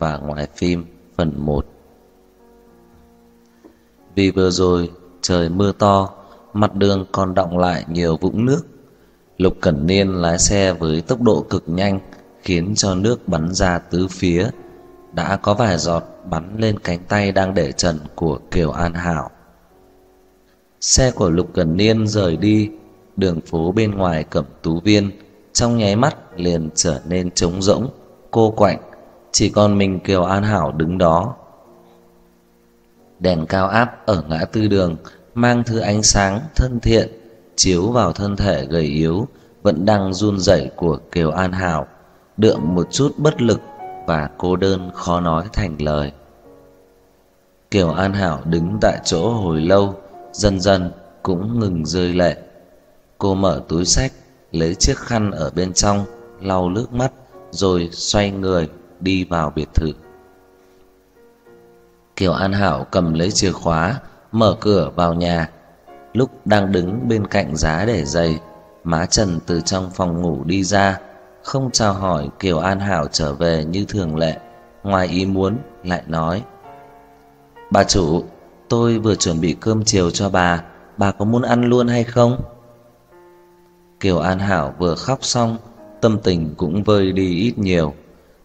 và ngoài phim phần 1 Vì vừa rồi trời mưa to, mặt đường còn đọng lại nhiều vũng nước. Lục Cẩn Niên lái xe với tốc độ cực nhanh khiến cho nước bắn ra tứ phía, đã có vài giọt bắn lên cánh tay đang để trần của Kiều An Hảo. Xe của Lục Cẩn Niên rời đi, đường phố bên ngoài Cẩm Tú Viên trong nháy mắt liền trở nên trống rỗng, cô quạnh, chỉ còn mình Kiều An Hảo đứng đó. Đèn cao áp ở ngã tư đường mang thứ ánh sáng thân thiện chiếu vào thân thể gầy yếu vẫn đang run rẩy của Kiều An Hảo, đượm một chút bất lực và cô đơn khó nói thành lời. Kiều An Hảo đứng tại chỗ hồi lâu, dần dần cũng ngừng rơi lệ. Cô mở túi sách, lấy chiếc khăn ở bên trong lau nước mắt rồi xoay người đi vào biệt thự. Kiều An Hảo cầm lấy chìa khóa, mở cửa vào nhà. Lúc đang đứng bên cạnh giá để giày, má Trần từ trong phòng ngủ đi ra, không chào hỏi Kiều An Hảo trở về như thường lệ, ngoài ý muốn lại nói: "Bà chủ, tôi vừa chuẩn bị cơm chiều cho bà, bà có muốn ăn luôn hay không?" Kiều An Hảo vừa khóc xong, tâm tình cũng vơi đi ít nhiều,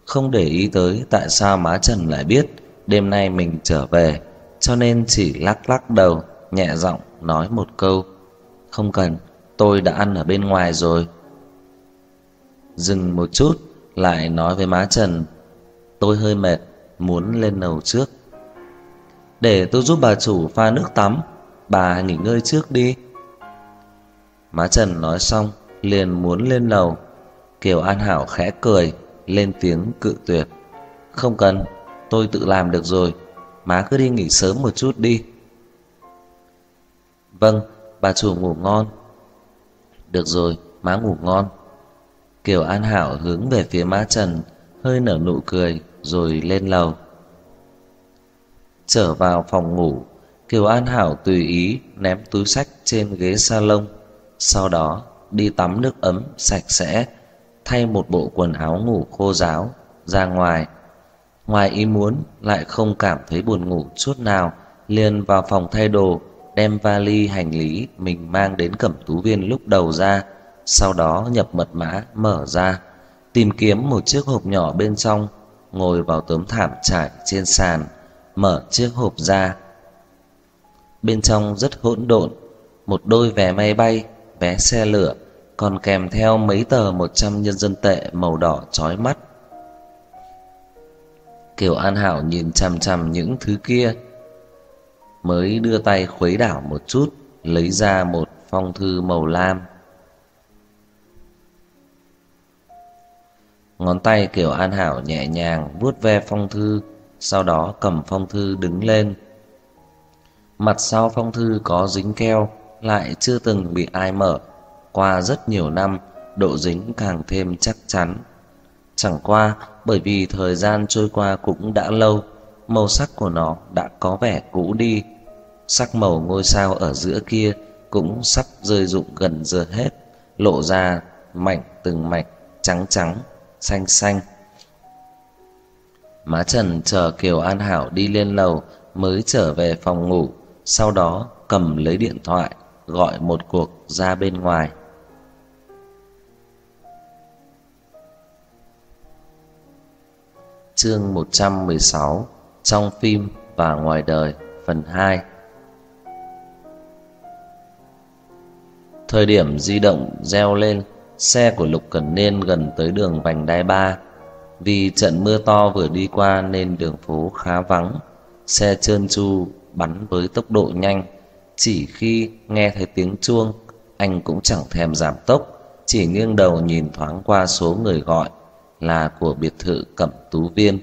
không để ý tới tại sao má Trần lại biết đêm nay mình trở về, cho nên chỉ lắc lắc đầu, nhẹ giọng nói một câu: "Không cần, tôi đã ăn ở bên ngoài rồi." Dừng một chút, lại nói với má Trần: "Tôi hơi mệt, muốn lên lầu trước." "Để tôi giúp bà chủ pha nước tắm, bà nghỉ ngơi trước đi." Má Trần nói xong, liền muốn lên lầu. Kiều An Hảo khẽ cười, lên tiếng cự tuyệt. "Không cần, tôi tự làm được rồi, má cứ đi nghỉ sớm một chút đi." "Vâng, bà chủ ngủ ngon." "Được rồi, má ngủ ngon." Kiều An Hảo hướng về phía má Trần, hơi nở nụ cười rồi lên lầu. Trở vào phòng ngủ, Kiều An Hảo tùy ý ném túi sách trên ghế salon, sau đó đi tắm nước ấm sạch sẽ, thay một bộ quần áo ngủ khô ráo ra ngoài. Ngoài ý muốn lại không cảm thấy buồn ngủ chút nào, liền vào phòng thay đồ, đem vali hành lý mình mang đến Cẩm Tú Viên lúc đầu ra, sau đó nhập mật mã mở ra, tìm kiếm một chiếc hộp nhỏ bên trong, ngồi vào tấm thảm trải trên sàn, mở chiếc hộp ra. Bên trong rất hỗn độn, một đôi vé máy bay, vé xe lửa, còn kèm theo mấy tờ 100 nhân dân tệ màu đỏ chói mắt. Kiều An Hảo nhìn chằm chằm những thứ kia, mới đưa tay khuấy đảo một chút, lấy ra một phong thư màu lam. Ngón tay Kiều An Hảo nhẹ nhàng vuốt ve phong thư, sau đó cầm phong thư đứng lên. Mặt sau phong thư có dính keo, lại chưa từng bị ai mở. Qua rất nhiều năm, độ dính càng thêm chắc chắn. Chẳng qua bởi vì thời gian trôi qua cũng đã lâu, màu sắc của nó đã có vẻ cũ đi. Sắc màu ngôi sao ở giữa kia cũng sắp rơi rụng gần giờ hết, lộ ra mảnh từng mảnh trắng trắng, xanh xanh. Má Trần chờ Kiều An Hảo đi lên lầu mới trở về phòng ngủ, sau đó cầm lấy điện thoại gọi một cuộc ra bên ngoài. Chương 116 Trong phim và ngoài đời phần 2 Thời điểm di động reo lên, xe của Lục Cẩn Niên gần tới đường vành đai 3. Vì trận mưa to vừa đi qua nên đường phố khá vắng, xe trơn tru bắn với tốc độ nhanh. Chỉ khi nghe thấy tiếng chuông, anh cũng chẳng thèm giảm tốc, chỉ nghiêng đầu nhìn thoáng qua số người gọi là của biệt thự Cẩm Tú Viên.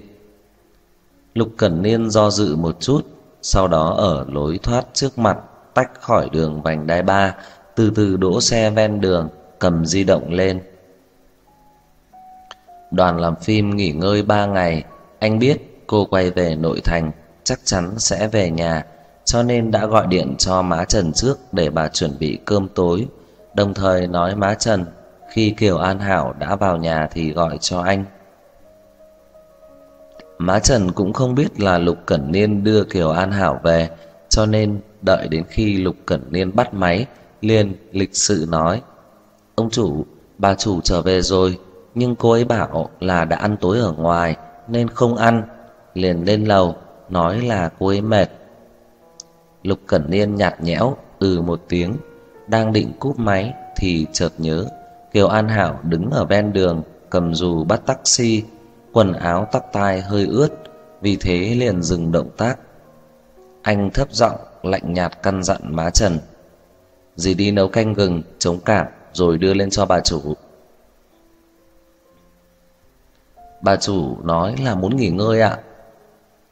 Lục Cẩn Niên do dự một chút, sau đó ở lối thoát trước mặt tách khỏi đường vành đai ba, từ từ đỗ xe ven đường, cầm di động lên. Đoàn làm phim nghỉ ngơi ba ngày, anh biết cô quay về nội thành chắc chắn sẽ về nhà, cho nên đã gọi điện cho má Trần trước để bà chuẩn bị cơm tối, đồng thời nói má Trần khi Kiều An Hảo đã vào nhà thì gọi cho anh. Má Trần cũng không biết là Lục Cẩn Niên đưa Kiều An Hảo về, cho nên đợi đến khi Lục Cẩn Niên bắt máy, liền lịch sự nói: "Ông chủ, bà chủ trở về rồi, nhưng cô ấy bảo là đã ăn tối ở ngoài nên không ăn." Liền lên lầu nói là cô ấy mệt. Lục Cẩn Niên nhạt nhẽo ừ một tiếng, đang định cúp máy thì chợt nhớ Kiều An Hảo đứng ở ven đường cầm dù bắt taxi, quần áo tóc tai hơi ướt, vì thế liền dừng động tác. Anh thấp giọng lạnh nhạt căn dặn má Trần: "Dì đi nấu canh gừng chống cảm rồi đưa lên cho bà chủ." Bà chủ nói là muốn nghỉ ngơi ạ.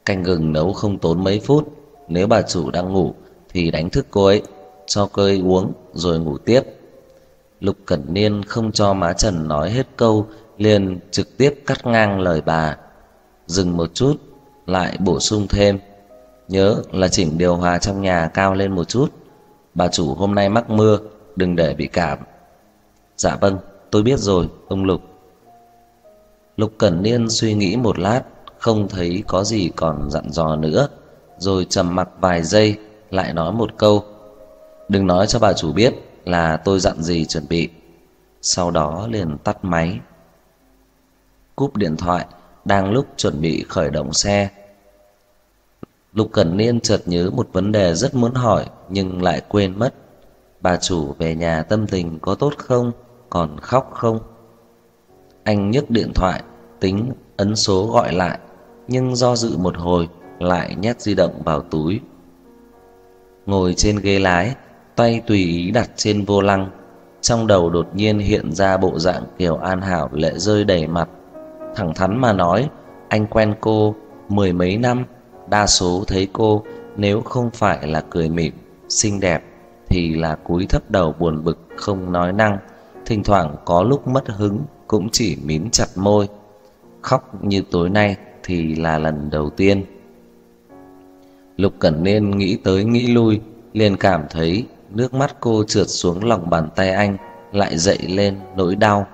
Canh gừng nấu không tốn mấy phút, nếu bà chủ đang ngủ thì đánh thức cô ấy, cho cô ấy uống rồi ngủ tiếp. Lục Cẩn Niên không cho má Trần nói hết câu, liền trực tiếp cắt ngang lời bà. Dừng một chút, lại bổ sung thêm, nhớ là chỉnh điều hòa trong nhà cao lên một chút. Bà chủ hôm nay mắc mưa, đừng để bị cảm. Dạ vâng, tôi biết rồi, ông Lục. Lục Cẩn Niên suy nghĩ một lát, không thấy có gì còn dặn dò nữa, rồi trầm mặc vài giây, lại nói một câu: "Đừng nói cho bà chủ biết là tôi dặn gì chuẩn bị." Sau đó liền tắt máy. Cúp điện thoại, đang lúc chuẩn bị khởi động xe. Lục Cẩn Niên chợt nhớ một vấn đề rất muốn hỏi nhưng lại quên mất. Bà chủ về nhà tâm tình có tốt không, còn khóc không? Anh nhấc điện thoại, tính ấn số gọi lại, nhưng do dự một hồi lại nhét di động vào túi. Ngồi trên ghế lái, tay tùy ý đặt trên vô lăng, trong đầu đột nhiên hiện ra bộ dạng Kiều An Hảo lệ rơi đầy mặt. Thẳng thắn mà nói, anh quen cô mười mấy năm, đa số thấy cô nếu không phải là cười mỉm, xinh đẹp thì là cúi thấp đầu buồn bực không nói năng, thỉnh thoảng có lúc mất hứng cũng chỉ mím chặt môi. Khóc như tối nay thì là lần đầu tiên. Lục Cẩn Niên nghĩ tới nghĩ lui, liền cảm thấy nước mắt cô trượt xuống lòng bàn tay anh, lại dậy lên nỗi đau.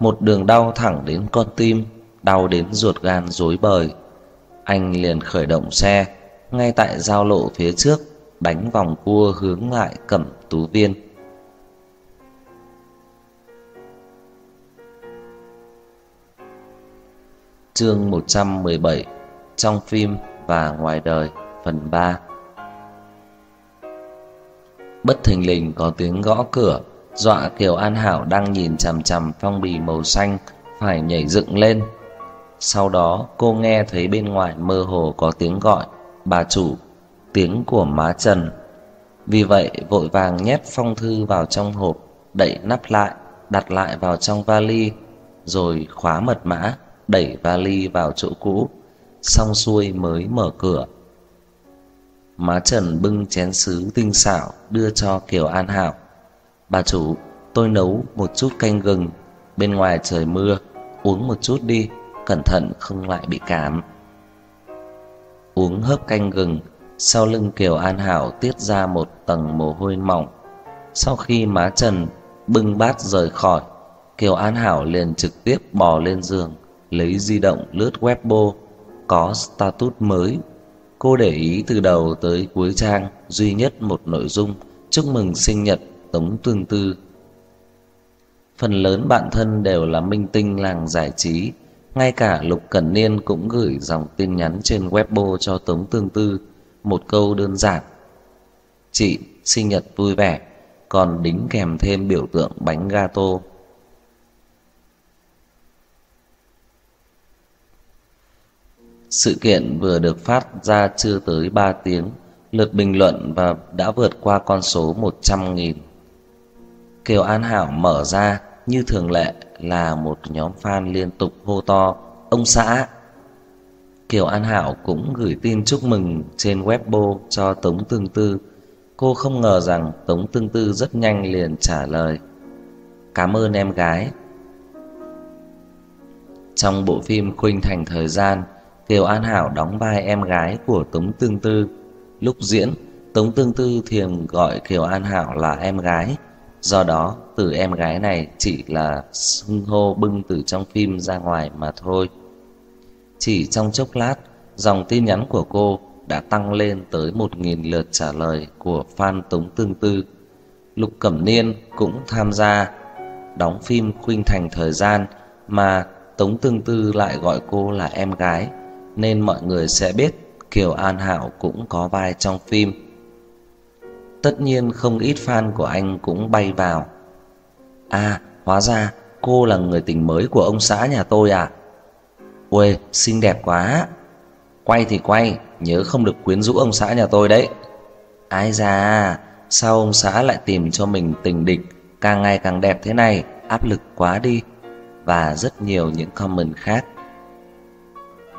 Một đường đau thẳng đến con tim, đau đến ruột gan rối bời. Anh liền khởi động xe, ngay tại giao lộ phía trước, đánh vòng cua hướng lại Cẩm Tú Viên. Chương 117 Trong phim và ngoài đời phần 3 Bất thình lình có tiếng gõ cửa, dọa Kiều An Hảo đang nhìn chằm chằm phong bì màu xanh phải nhảy dựng lên. Sau đó cô nghe thấy bên ngoài mơ hồ có tiếng gọi, "Bà chủ", tiếng của má Trần. Vì vậy vội vàng nhét phong thư vào trong hộp, đậy nắp lại, đặt lại vào trong vali, rồi khóa mật mã, đẩy vali vào chỗ cũ, xong xuôi mới mở cửa. Má Trần bưng chén sứ tinh xảo đưa cho Kiều An Hảo. "Bà chủ, tôi nấu một chút canh gừng, bên ngoài trời mưa, uống một chút đi, cẩn thận không lại bị cảm." Uống hớp canh gừng, sau lưng Kiều An Hảo tiết ra một tầng mồ hôi mỏng. Sau khi má Trần bưng bát rời khỏi, Kiều An Hảo liền trực tiếp bò lên giường, lấy di động lướt Weibo, có status mới Cô để ý từ đầu tới cuối trang duy nhất một nội dung chúc mừng sinh nhật Tống Tương Tư. Phần lớn bạn thân đều là minh tinh làng giải trí, ngay cả Lục Cẩn Niên cũng gửi dòng tin nhắn trên Weibo cho Tống Tương Tư, một câu đơn giản: "Chị sinh nhật vui vẻ", còn đính kèm thêm biểu tượng bánh gato. Sự kiện vừa được phát ra chưa tới 3 tiếng, lượt bình luận và đã vượt qua con số 100.000. Kiều An Hảo mở ra như thường lệ là một nhóm fan liên tục hô to ông xã. Kiều An Hảo cũng gửi tin chúc mừng trên Weibo cho Tống Tương Tư. Cô không ngờ rằng Tống Tương Tư rất nhanh liền trả lời: "Cảm ơn em gái." Trong bộ phim Khuynh Thành thời gian, Kiều An Hảo đóng vai em gái của Tống Tương Tư. Lúc diễn, Tống Tương Tư thường gọi Kiều An Hảo là em gái, do đó từ em gái này chỉ là xưng hô bưng từ trong phim ra ngoài mà thôi. Chỉ trong chốc lát, dòng tin nhắn của cô đã tăng lên tới một nghìn lượt trả lời của fan Tống Tương Tư. Lục Cẩm Niên cũng tham gia đóng phim khuynh thành thời gian mà Tống Tương Tư lại gọi cô là em gái, nên mọi người sẽ biết Kiều An Hạo cũng có vai trong phim. Tất nhiên không ít fan của anh cũng bay vào. À, hóa ra cô là người tình mới của ông xã nhà tôi à? Ui, xinh đẹp quá. Quay thì quay, nhớ không được quyến rũ ông xã nhà tôi đấy. Ai da, sao ông xã lại tìm cho mình tình địch càng ngày càng đẹp thế này, áp lực quá đi. Và rất nhiều những comment khác.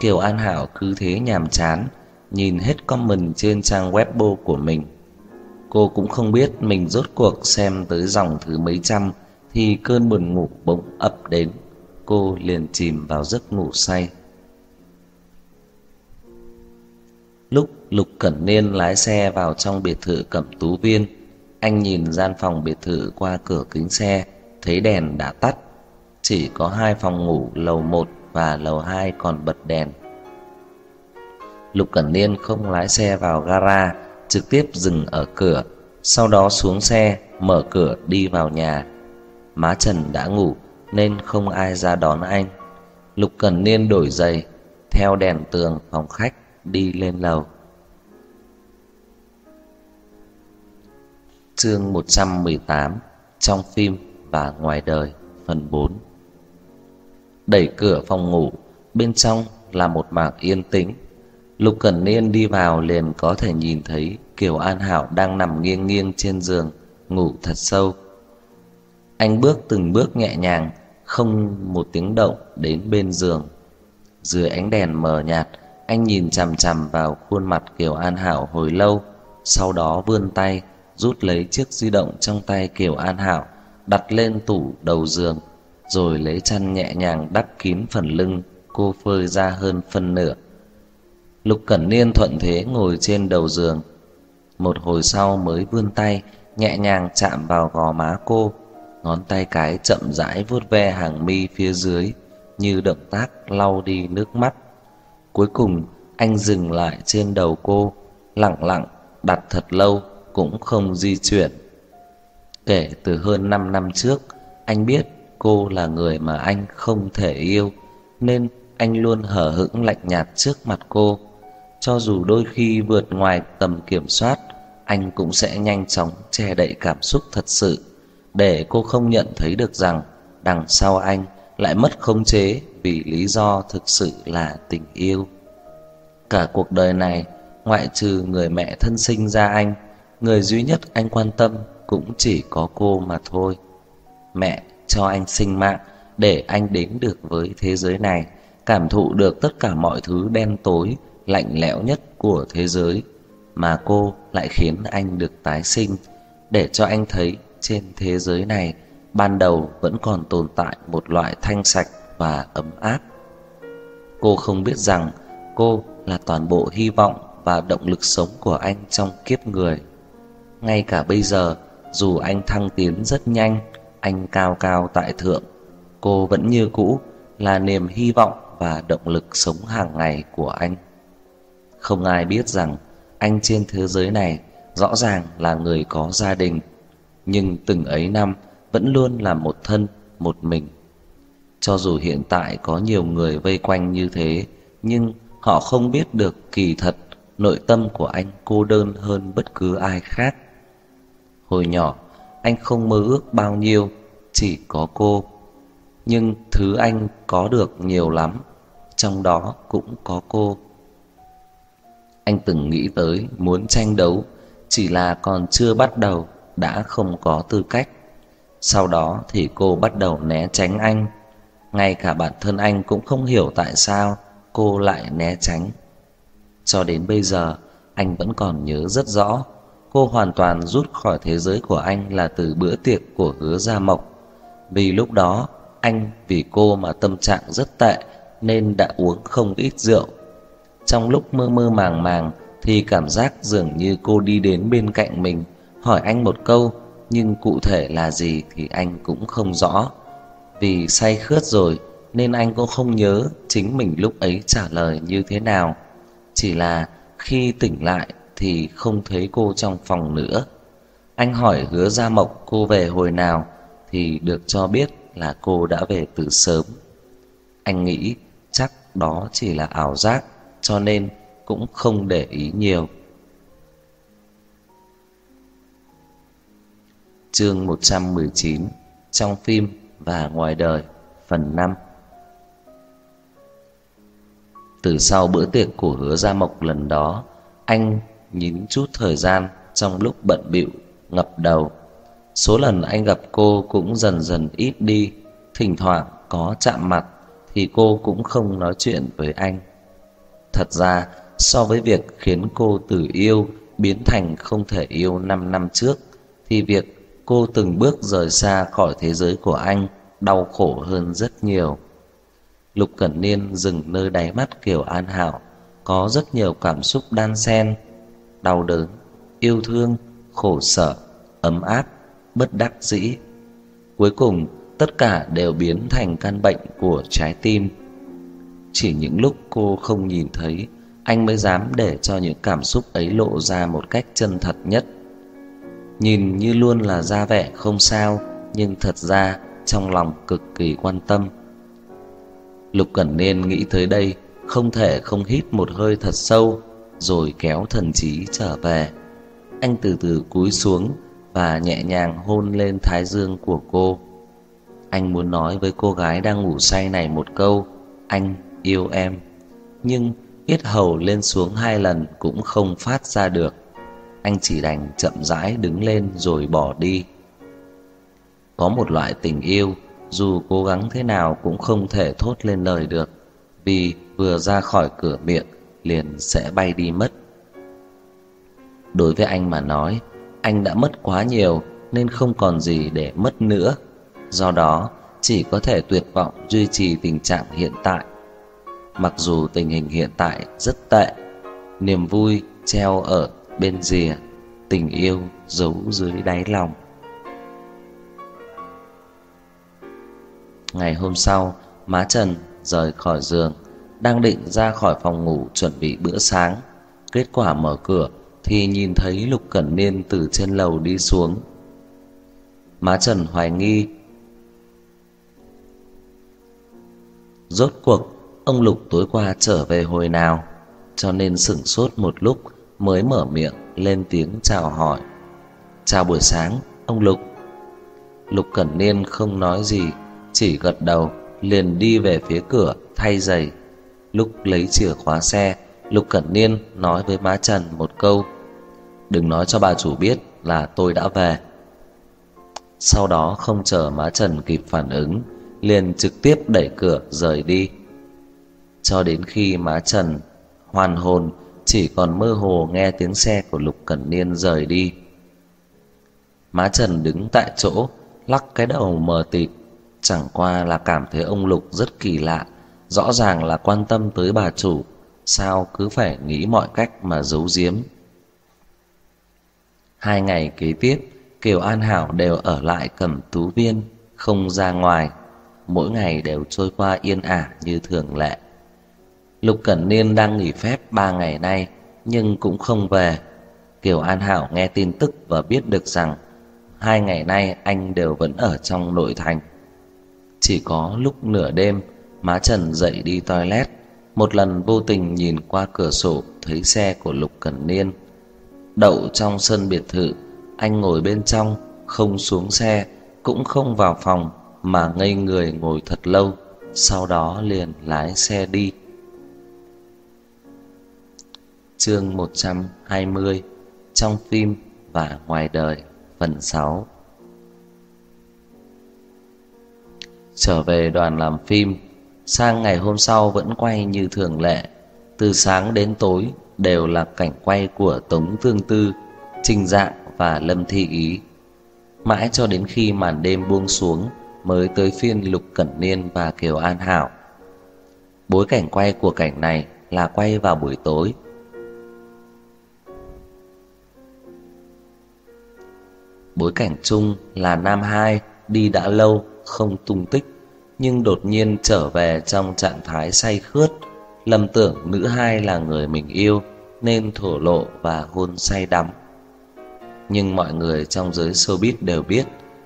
Kiều An Hảo cứ thế nhàm chán, nhìn hết comment trên trang webbo của mình. Cô cũng không biết mình rốt cuộc xem tới dòng thứ mấy trăm thì cơn buồn ngủ bỗng ập đến. Cô liền chìm vào giấc ngủ say. Lúc Lục Cẩn Niên lái xe vào trong biệt thự Cẩm Tú Viên, anh nhìn gian phòng biệt thự qua cửa kính xe, thấy đèn đã tắt, chỉ có hai phòng ngủ lầu 1 và lầu 2 còn bật đèn. Lục Cẩn Niên không lái xe vào gara, trực tiếp dừng ở cửa, sau đó xuống xe, mở cửa đi vào nhà. Má Trần đã ngủ nên không ai ra đón anh. Lục Cẩn Niên đổi giày, theo đèn tường phòng khách đi lên lầu. Chương 118 trong phim và ngoài đời phần 4. Đẩy cửa phòng ngủ, bên trong là một mảng yên tĩnh. Lục Cẩn Niên đi vào liền có thể nhìn thấy Kiều An Hảo đang nằm nghiêng nghiêng trên giường, ngủ thật sâu. Anh bước từng bước nhẹ nhàng, không một tiếng động đến bên giường. Dưới ánh đèn mờ nhạt, anh nhìn chằm chằm vào khuôn mặt Kiều An Hảo hồi lâu, sau đó vươn tay rút lấy chiếc di động trong tay Kiều An Hảo, đặt lên tủ đầu giường, rồi lấy chăn nhẹ nhàng đắp kín phần lưng cô phơi ra hơn phân nửa. Lục Cẩn Niên thuận thế ngồi trên đầu giường, một hồi sau mới vươn tay nhẹ nhàng chạm vào gò má cô, ngón tay cái chậm rãi vuốt ve hàng mi phía dưới như động tác lau đi nước mắt. Cuối cùng anh dừng lại trên đầu cô, lặng lặng đặt thật lâu cũng không di chuyển. Kể từ hơn 5 năm trước, anh biết cô là người mà anh không thể yêu, nên anh luôn hờ hững lạnh nhạt trước mặt cô. Cho dù đôi khi vượt ngoài tầm kiểm soát, anh cũng sẽ nhanh chóng che đậy cảm xúc thật sự để cô không nhận thấy được rằng đằng sau anh lại mất khống chế vì lý do thực sự là tình yêu. Cả cuộc đời này, ngoại trừ người mẹ thân sinh ra anh, người duy nhất anh quan tâm cũng chỉ có cô mà thôi. Mẹ cho anh sinh mạng để anh đến được với thế giới này, cảm thụ được tất cả mọi thứ đen tối, lạnh lẽo nhất của thế giới, mà cô lại khiến anh được tái sinh để cho anh thấy trên thế giới này ban đầu vẫn còn tồn tại một loại thanh sạch và ấm áp. Cô không biết rằng cô là toàn bộ hy vọng và động lực sống của anh trong kiếp người. Ngay cả bây giờ, dù anh thăng tiến rất nhanh, anh cao cao tại thượng, cô vẫn như cũ là niềm hy vọng và động lực sống hàng ngày của anh. Không ai biết rằng anh trên thế giới này rõ ràng là người có gia đình, nhưng từng ấy năm vẫn luôn là một thân, một mình. Cho dù hiện tại có nhiều người vây quanh như thế, nhưng họ không biết được kỳ thật nội tâm của anh cô đơn hơn bất cứ ai khác. Hồi nhỏ, anh không mơ ước bao nhiêu, chỉ có cô. Nhưng thứ anh có được nhiều lắm, trong đó cũng có cô. Anh từng nghĩ tới muốn tranh đấu, chỉ là còn chưa bắt đầu đã không có tư cách. Sau đó thì cô bắt đầu né tránh anh. Ngay cả bản thân anh cũng không hiểu tại sao cô lại né tránh. Cho đến bây giờ, anh vẫn còn nhớ rất rõ, cô hoàn toàn rút khỏi thế giới của anh là từ bữa tiệc của Hứa Gia Mộc. Vì lúc đó, anh vì cô mà tâm trạng rất tệ nên đã uống không ít rượu. Trong lúc mơ mơ màng màng thì cảm giác dường như cô đi đến bên cạnh mình, hỏi anh một câu, nhưng cụ thể là gì thì anh cũng không rõ. Vì say khướt rồi nên anh cũng không nhớ chính mình lúc ấy trả lời như thế nào. Chỉ là khi tỉnh lại thì không thấy cô trong phòng nữa. Anh hỏi Hứa Gia Mộc cô về hồi nào thì được cho biết là cô đã về từ sớm. Anh nghĩ chắc đó chỉ là ảo giác cho nên cũng không để ý nhiều. Chương 119 trong phim và ngoài đời phần 5 Từ sau bữa tiệc của Hứa Gia Mộc lần đó, anh nhín chút thời gian trong lúc bận bịu ngập đầu. Số lần anh gặp cô cũng dần dần ít đi, thỉnh thoảng có chạm mặt thì cô cũng không nói chuyện với anh. Thật ra, so với việc khiến cô từ yêu biến thành không thể yêu 5 năm trước thì việc cô từng bước rời xa khỏi thế giới của anh đau khổ hơn rất nhiều. Lục Cẩn Niên dừng nơi đáy mắt Kiều An Hảo, có rất nhiều cảm xúc đan xen, đau đớn, yêu thương, khổ sở, ấm áp, bất đắc dĩ. Cuối cùng, tất cả đều biến thành căn bệnh của trái tim. Chỉ những lúc cô không nhìn thấy, anh mới dám để cho những cảm xúc ấy lộ ra một cách chân thật nhất. Nhìn như luôn là ra vẻ không sao, nhưng thật ra trong lòng cực kỳ quan tâm. Lục Cẩn Niên nghĩ tới đây, không thể không hít một hơi thật sâu, rồi kéo thần trí trở về. Anh từ từ cúi xuống và nhẹ nhàng hôn lên thái dương của cô. Anh muốn nói với cô gái đang ngủ say này một câu, anh yêu em. Nhưng yết hầu lên xuống hai lần cũng không phát ra được. Anh chỉ đành chậm rãi đứng lên rồi bỏ đi. Có một loại tình yêu dù cố gắng thế nào cũng không thể thốt lên lời được, vì vừa ra khỏi cửa miệng liền sẽ bay đi mất. Đối với anh mà nói, anh đã mất quá nhiều nên không còn gì để mất nữa. Do đó, chỉ có thể tuyệt vọng duy trì tình trạng hiện tại. Mặc dù tình hình hiện tại rất tệ, niềm vui treo ở bên rìa, tình yêu giấu dưới đáy lòng. Ngày hôm sau, má Trần rời khỏi giường, đang định ra khỏi phòng ngủ chuẩn bị bữa sáng. Kết quả mở cửa thì nhìn thấy Lục Cẩn Niên từ trên lầu đi xuống. Má Trần hoài nghi. Rốt cuộc, ông Lục tối qua trở về hồi nào, cho nên sững sốt một lúc mới mở miệng lên tiếng chào hỏi. "Chào buổi sáng, ông Lục." Lục Cẩn Niên không nói gì, chỉ gật đầu liền đi về phía cửa thay giày. Lúc lấy chìa khóa xe, Lục Cẩn Niên nói với má Trần một câu: "Đừng nói cho bà chủ biết là tôi đã về." Sau đó không chờ má Trần kịp phản ứng, liền trực tiếp đẩy cửa rời đi. Cho đến khi má Trần hoàn hồn, chỉ còn mơ hồ nghe tiếng xe của Lục Cẩn Niên rời đi. Má Trần đứng tại chỗ, lắc cái đầu mờ tịt, chẳng qua là cảm thấy ông Lục rất kỳ lạ, rõ ràng là quan tâm tới bà chủ, sao cứ phải nghĩ mọi cách mà giấu giếm. Hai ngày kế tiếp, Kiều An Hảo đều ở lại Cẩm Tú Viên, không ra ngoài, mỗi ngày đều trôi qua yên ả như thường lệ. Lục Cẩn Niên đang nghỉ phép ba ngày nay nhưng cũng không về. Kiều An Hảo nghe tin tức và biết được rằng hai ngày nay anh đều vẫn ở trong nội thành. Chỉ có lúc nửa đêm, má Trần dậy đi toilet, một lần vô tình nhìn qua cửa sổ thấy xe của Lục Cẩn Niên. Đậu trong sân biệt thự, anh ngồi bên trong, không xuống xe, cũng không vào phòng mà ngây người ngồi thật lâu, sau đó liền lái xe đi. Chương 120 trong phim và ngoài đời phần 6 Trở về đoàn làm phim, sang ngày hôm sau vẫn quay như thường lệ, từ sáng đến tối đều là cảnh quay của Tống Tương Tư, Trình Dạng và Lâm Thi Ý. Mãi cho đến khi màn đêm buông xuống mới tới phiên Lục Cẩn Niên và Kiều An Hảo. Bối cảnh quay của cảnh này là quay vào buổi tối. Bối cảnh chung là Nam Hai đi đã lâu không tung tích nhưng đột nhiên trở về trong trạng thái say khướt, lầm tưởng nữ hai là người mình yêu nên thổ lộ và hôn say đắm. Nhưng mọi người trong giới showbiz đều biết,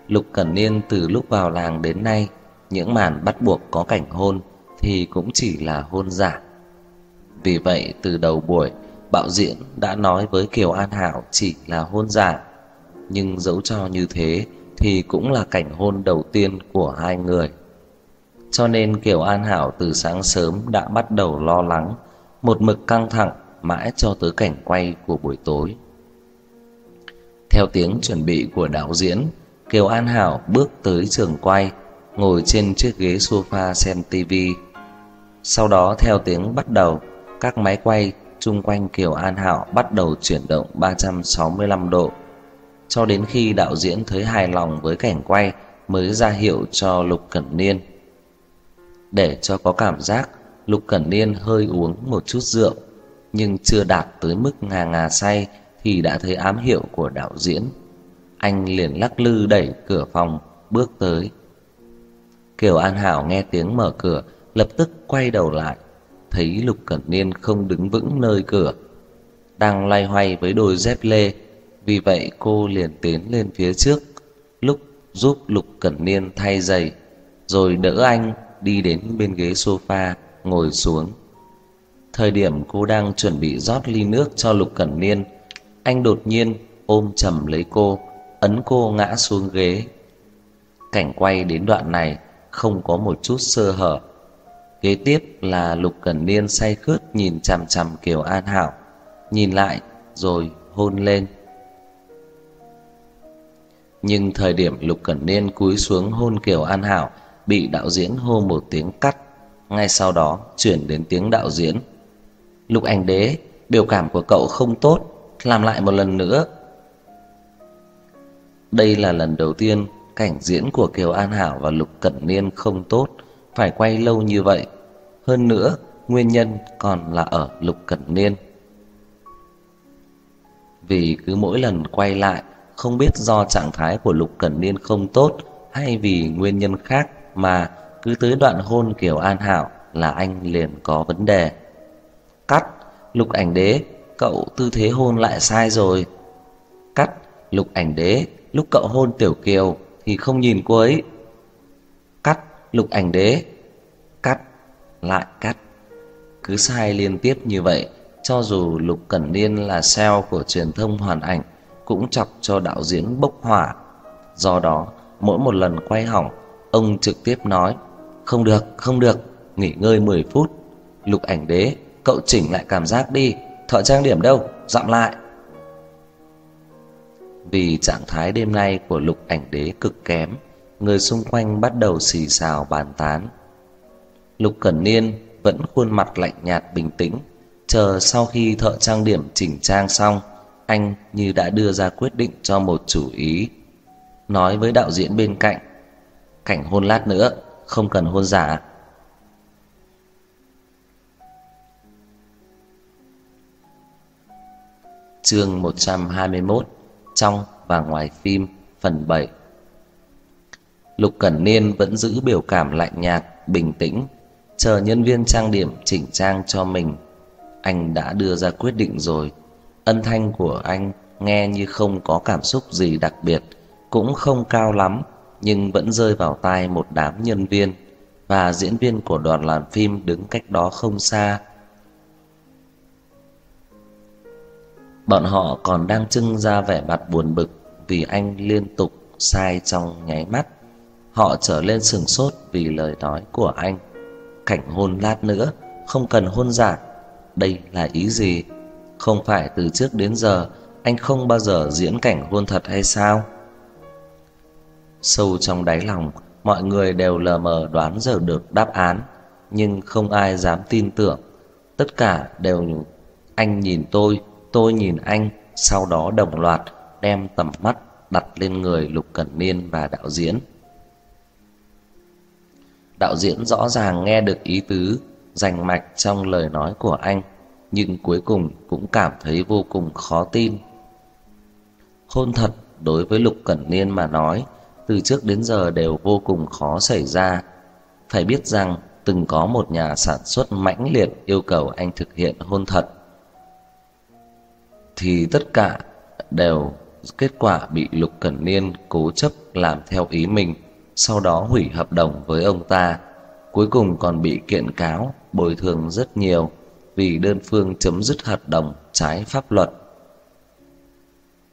Lục Cẩn Niên từ lúc vào làng đến nay, những màn bắt buộc có cảnh hôn thì cũng chỉ là hôn giả. Vì vậy từ đầu buổi, Bạo Diễn đã nói với Kiều An Hảo chỉ là hôn giả, nhưng dẫu cho như thế thì cũng là cảnh hôn đầu tiên của hai người. Cho nên Kiều An Hảo từ sáng sớm đã bắt đầu lo lắng, một mực căng thẳng mãi cho tới cảnh quay của buổi tối. Theo tiếng chuẩn bị của đạo diễn, Kiều An Hảo bước tới trường quay, ngồi trên chiếc ghế sofa xem tivi. Sau đó theo tiếng bắt đầu, các máy quay xung quanh Kiều An Hảo bắt đầu chuyển động 365 độ. Cho đến khi đạo diễn thấy hài lòng với cảnh quay mới ra hiệu cho Lục Cẩn Niên. Để cho có cảm giác, Lục Cẩn Niên hơi uống một chút rượu, nhưng chưa đạt tới mức ngà ngà say thì đã thấy ám hiệu của đạo diễn. Anh liền lắc lư đẩy cửa phòng bước tới. Kiều An Hảo nghe tiếng mở cửa, lập tức quay đầu lại, thấy Lục Cẩn Niên không đứng vững nơi cửa, đang loay hoay với đôi dép lê, vì vậy cô liền tiến lên phía trước, lúc giúp Lục Cẩn Niên thay giày, rồi đỡ anh đi đến bên ghế sofa ngồi xuống. Thời điểm cô đang chuẩn bị rót ly nước cho Lục Cẩn Niên, anh đột nhiên ôm chầm lấy cô, ấn cô ngã xuống ghế. Cảnh quay đến đoạn này không có một chút sơ hở. Kế tiếp là Lục Cẩn Niên say khướt nhìn chằm chằm Kiều An Hảo, nhìn lại rồi hôn lên. Nhưng thời điểm Lục Cẩn Niên cúi xuống hôn Kiều An Hảo, bị đạo diễn hô một tiếng cắt, ngay sau đó chuyển đến tiếng đạo diễn. Lục anh Đế, biểu cảm của cậu không tốt, làm lại một lần nữa. Đây là lần đầu tiên cảnh diễn của Kiều An Hảo và Lục Cẩn Niên không tốt, phải quay lâu như vậy. Hơn nữa, nguyên nhân còn là ở Lục Cẩn Niên. Vì cứ mỗi lần quay lại, không biết do trạng thái của Lục Cẩn Niên không tốt hay vì nguyên nhân khác mà cứ tới đoạn hôn kiểu An Hảo là anh liền có vấn đề. Cắt, Lục Ảnh Đế, cậu tư thế hôn lại sai rồi. Cắt, Lục Ảnh Đế, lúc cậu hôn Tiểu Kiều thì không nhìn cô ấy. Cắt, Lục Ảnh Đế. Cắt, lại cắt. Cứ sai liên tiếp như vậy, cho dù Lục Cẩn Niên là sale của truyền thông hoàn ảnh cũng chọc cho đạo diễn bốc hỏa. Do đó, mỗi một lần quay hỏng, ông trực tiếp nói: "Không được, không được, nghỉ ngơi 10 phút. Lục Ảnh Đế, cậu chỉnh lại cảm giác đi, thợ trang điểm đâu, dặm lại." Vì trạng thái đêm nay của Lục Ảnh Đế cực kém, người xung quanh bắt đầu xì xào bàn tán. Lục Cẩn Niên vẫn khuôn mặt lạnh nhạt bình tĩnh, chờ sau khi thợ trang điểm chỉnh trang xong, anh như đã đưa ra quyết định cho một chủ ý. Nói với đạo diễn bên cạnh, cảnh hôn lát nữa, không cần hôn giả. Chương 121 Trong và ngoài phim phần 7 Lục Cẩn Niên vẫn giữ biểu cảm lạnh nhạt, bình tĩnh, chờ nhân viên trang điểm chỉnh trang cho mình. Anh đã đưa ra quyết định rồi. Âm thanh của anh nghe như không có cảm xúc gì đặc biệt, cũng không cao lắm, nhưng vẫn rơi vào tai một đám nhân viên và diễn viên của đoàn làm phim đứng cách đó không xa. Bọn họ còn đang trưng ra vẻ mặt buồn bực vì anh liên tục sai trong nháy mắt. Họ trở lên sừng sốt vì lời nói của anh. Cảnh hôn lát nữa, không cần hôn giả. Đây là ý gì? Không phải từ trước đến giờ anh không bao giờ diễn cảnh hôn thật hay sao? Sâu trong đáy lòng, mọi người đều lờ mờ đoán giờ được đáp án, nhưng không ai dám tin tưởng. Tất cả đều anh nhìn tôi, tôi nhìn anh, sau đó đồng loạt đem tầm mắt đặt lên người Lục Cẩn Niên và đạo diễn. Đạo diễn rõ ràng nghe được ý tứ rành mạch trong lời nói của anh, nhưng cuối cùng cũng cảm thấy vô cùng khó tin. Hôn thật đối với Lục Cẩn Niên mà nói, từ trước đến giờ đều vô cùng khó xảy ra. Phải biết rằng từng có một nhà sản xuất mãnh liệt yêu cầu anh thực hiện hôn thật thì tất cả đều kết quả bị Lục Cẩn Niên cố chấp làm theo ý mình, sau đó hủy hợp đồng với ông ta, cuối cùng còn bị kiện cáo bồi thường rất nhiều vì đơn phương chấm dứt hợp đồng trái pháp luật.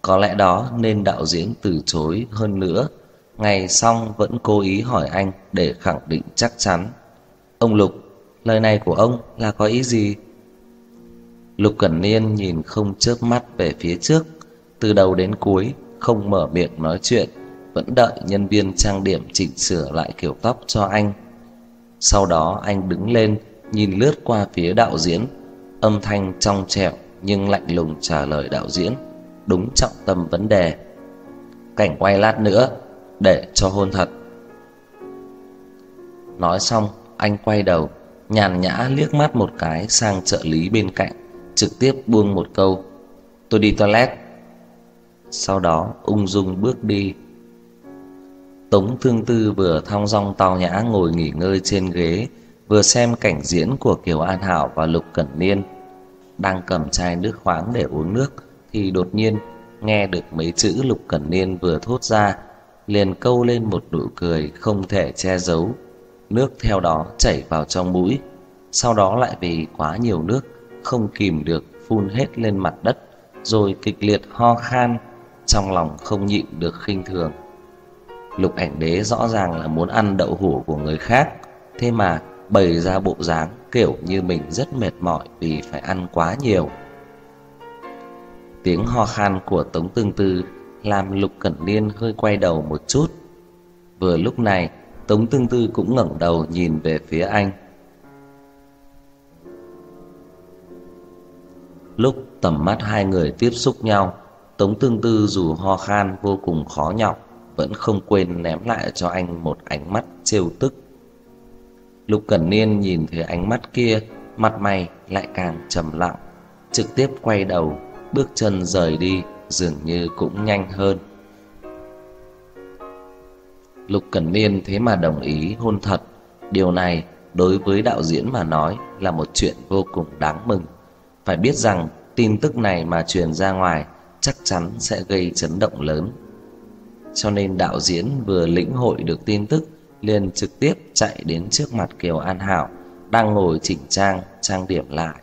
Có lẽ đó nên đạo diễn từ chối hơn nữa, ngày xong vẫn cố ý hỏi anh để khẳng định chắc chắn. Ông Lục, lời này của ông là có ý gì? Lục Cẩn Niên nhìn không chớp mắt về phía trước, từ đầu đến cuối không mở miệng nói chuyện, vẫn đợi nhân viên trang điểm chỉnh sửa lại kiểu tóc cho anh. Sau đó anh đứng lên, nhìn lướt qua phía đạo diễn, âm thanh trong trẻo nhưng lạnh lùng trả lời đạo diễn, đúng trọng tâm vấn đề. Cảnh quay lát nữa để cho hôn thật. Nói xong, anh quay đầu, nhàn nhã liếc mắt một cái sang trợ lý bên cạnh trực tiếp buông một câu tôi đi toilet sau đó ung dung bước đi tống thương tư vừa thong dong tao nhã ngồi nghỉ ngơi trên ghế vừa xem cảnh diễn của kiều an hảo và lục cẩn niên đang cầm chai nước khoáng để uống nước thì đột nhiên nghe được mấy chữ lục cẩn niên vừa thốt ra liền câu lên một nụ cười không thể che giấu nước theo đó chảy vào trong mũi sau đó lại vì quá nhiều nước không kìm được phun hết lên mặt đất, rồi kịch liệt ho khan, trong lòng không nhịn được khinh thường. Lục Ảnh Đế rõ ràng là muốn ăn đậu hũ của người khác, thế mà bày ra bộ dáng kiểu như mình rất mệt mỏi vì phải ăn quá nhiều. Tiếng ho khan của Tống Tương Tư làm Lục Cẩn Niên hơi quay đầu một chút. Vừa lúc này, Tống Tương Tư cũng ngẩng đầu nhìn về phía anh. Lúc tầm mắt hai người tiếp xúc nhau, Tống Tương Tư dù ho khan vô cùng khó nhọc, vẫn không quên ném lại cho anh một ánh mắt trêu tức. Lục Cẩn Niên nhìn thấy ánh mắt kia, mặt mày lại càng trầm lặng, trực tiếp quay đầu, bước chân rời đi, dường như cũng nhanh hơn. Lục Cẩn Niên thế mà đồng ý hôn thật, điều này đối với đạo diễn mà nói là một chuyện vô cùng đáng mừng. Phải biết rằng tin tức này mà truyền ra ngoài chắc chắn sẽ gây chấn động lớn. Cho nên đạo diễn vừa lĩnh hội được tin tức liền trực tiếp chạy đến trước mặt Kiều An Hảo đang ngồi chỉnh trang trang điểm lại.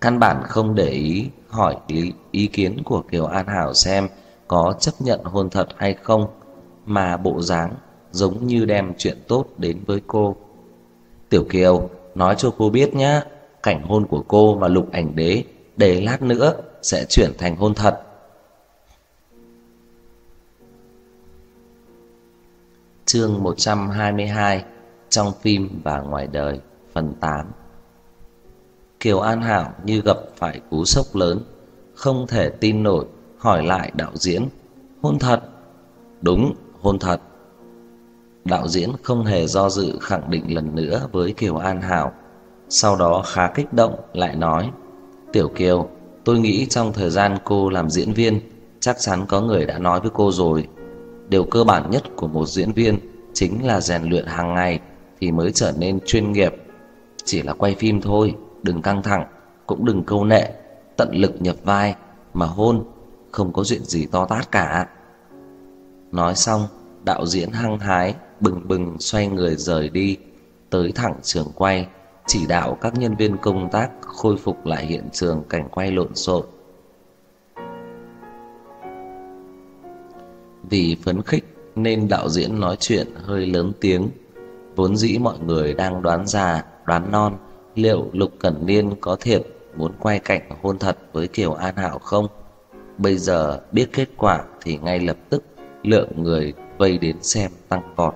Căn bản không để ý hỏi ý, ý kiến của Kiều An Hảo xem có chấp nhận hôn thật hay không, mà bộ dáng giống như đem chuyện tốt đến với cô. Tiểu Kiều, nói cho cô biết nhé, cảnh hôn của cô và Lục Ảnh Đế để lát nữa sẽ chuyển thành hôn thật. Chương 122 trong phim và ngoài đời phần 8. Kiều An Hảo như gặp phải cú sốc lớn, không thể tin nổi, hỏi lại đạo diễn, "Hôn thật?" "Đúng, hôn thật." Đạo diễn không hề do dự khẳng định lần nữa với Kiều An Hảo, sau đó khá kích động lại nói: "Tiểu Kiều, tôi nghĩ trong thời gian cô làm diễn viên, chắc chắn có người đã nói với cô rồi, điều cơ bản nhất của một diễn viên chính là rèn luyện hàng ngày thì mới trở nên chuyên nghiệp. Chỉ là quay phim thôi, đừng căng thẳng, cũng đừng câu nệ, tận lực nhập vai mà hôn, không có chuyện gì to tát cả." Nói xong, đạo diễn hăng hái bừng bừng xoay người rời đi, tới thẳng trường quay chỉ đạo các nhân viên công tác khôi phục lại hiện trường cảnh quay lộn xộn. Vì phấn khích nên đạo diễn nói chuyện hơi lớn tiếng. Vốn dĩ mọi người đang đoán già, đoán non liệu Lục Cẩn Niên có thiệt muốn quay cảnh hôn thật với Kiều An hảo không. Bây giờ biết kết quả thì ngay lập tức lượng người vây đến xem tăng vọt.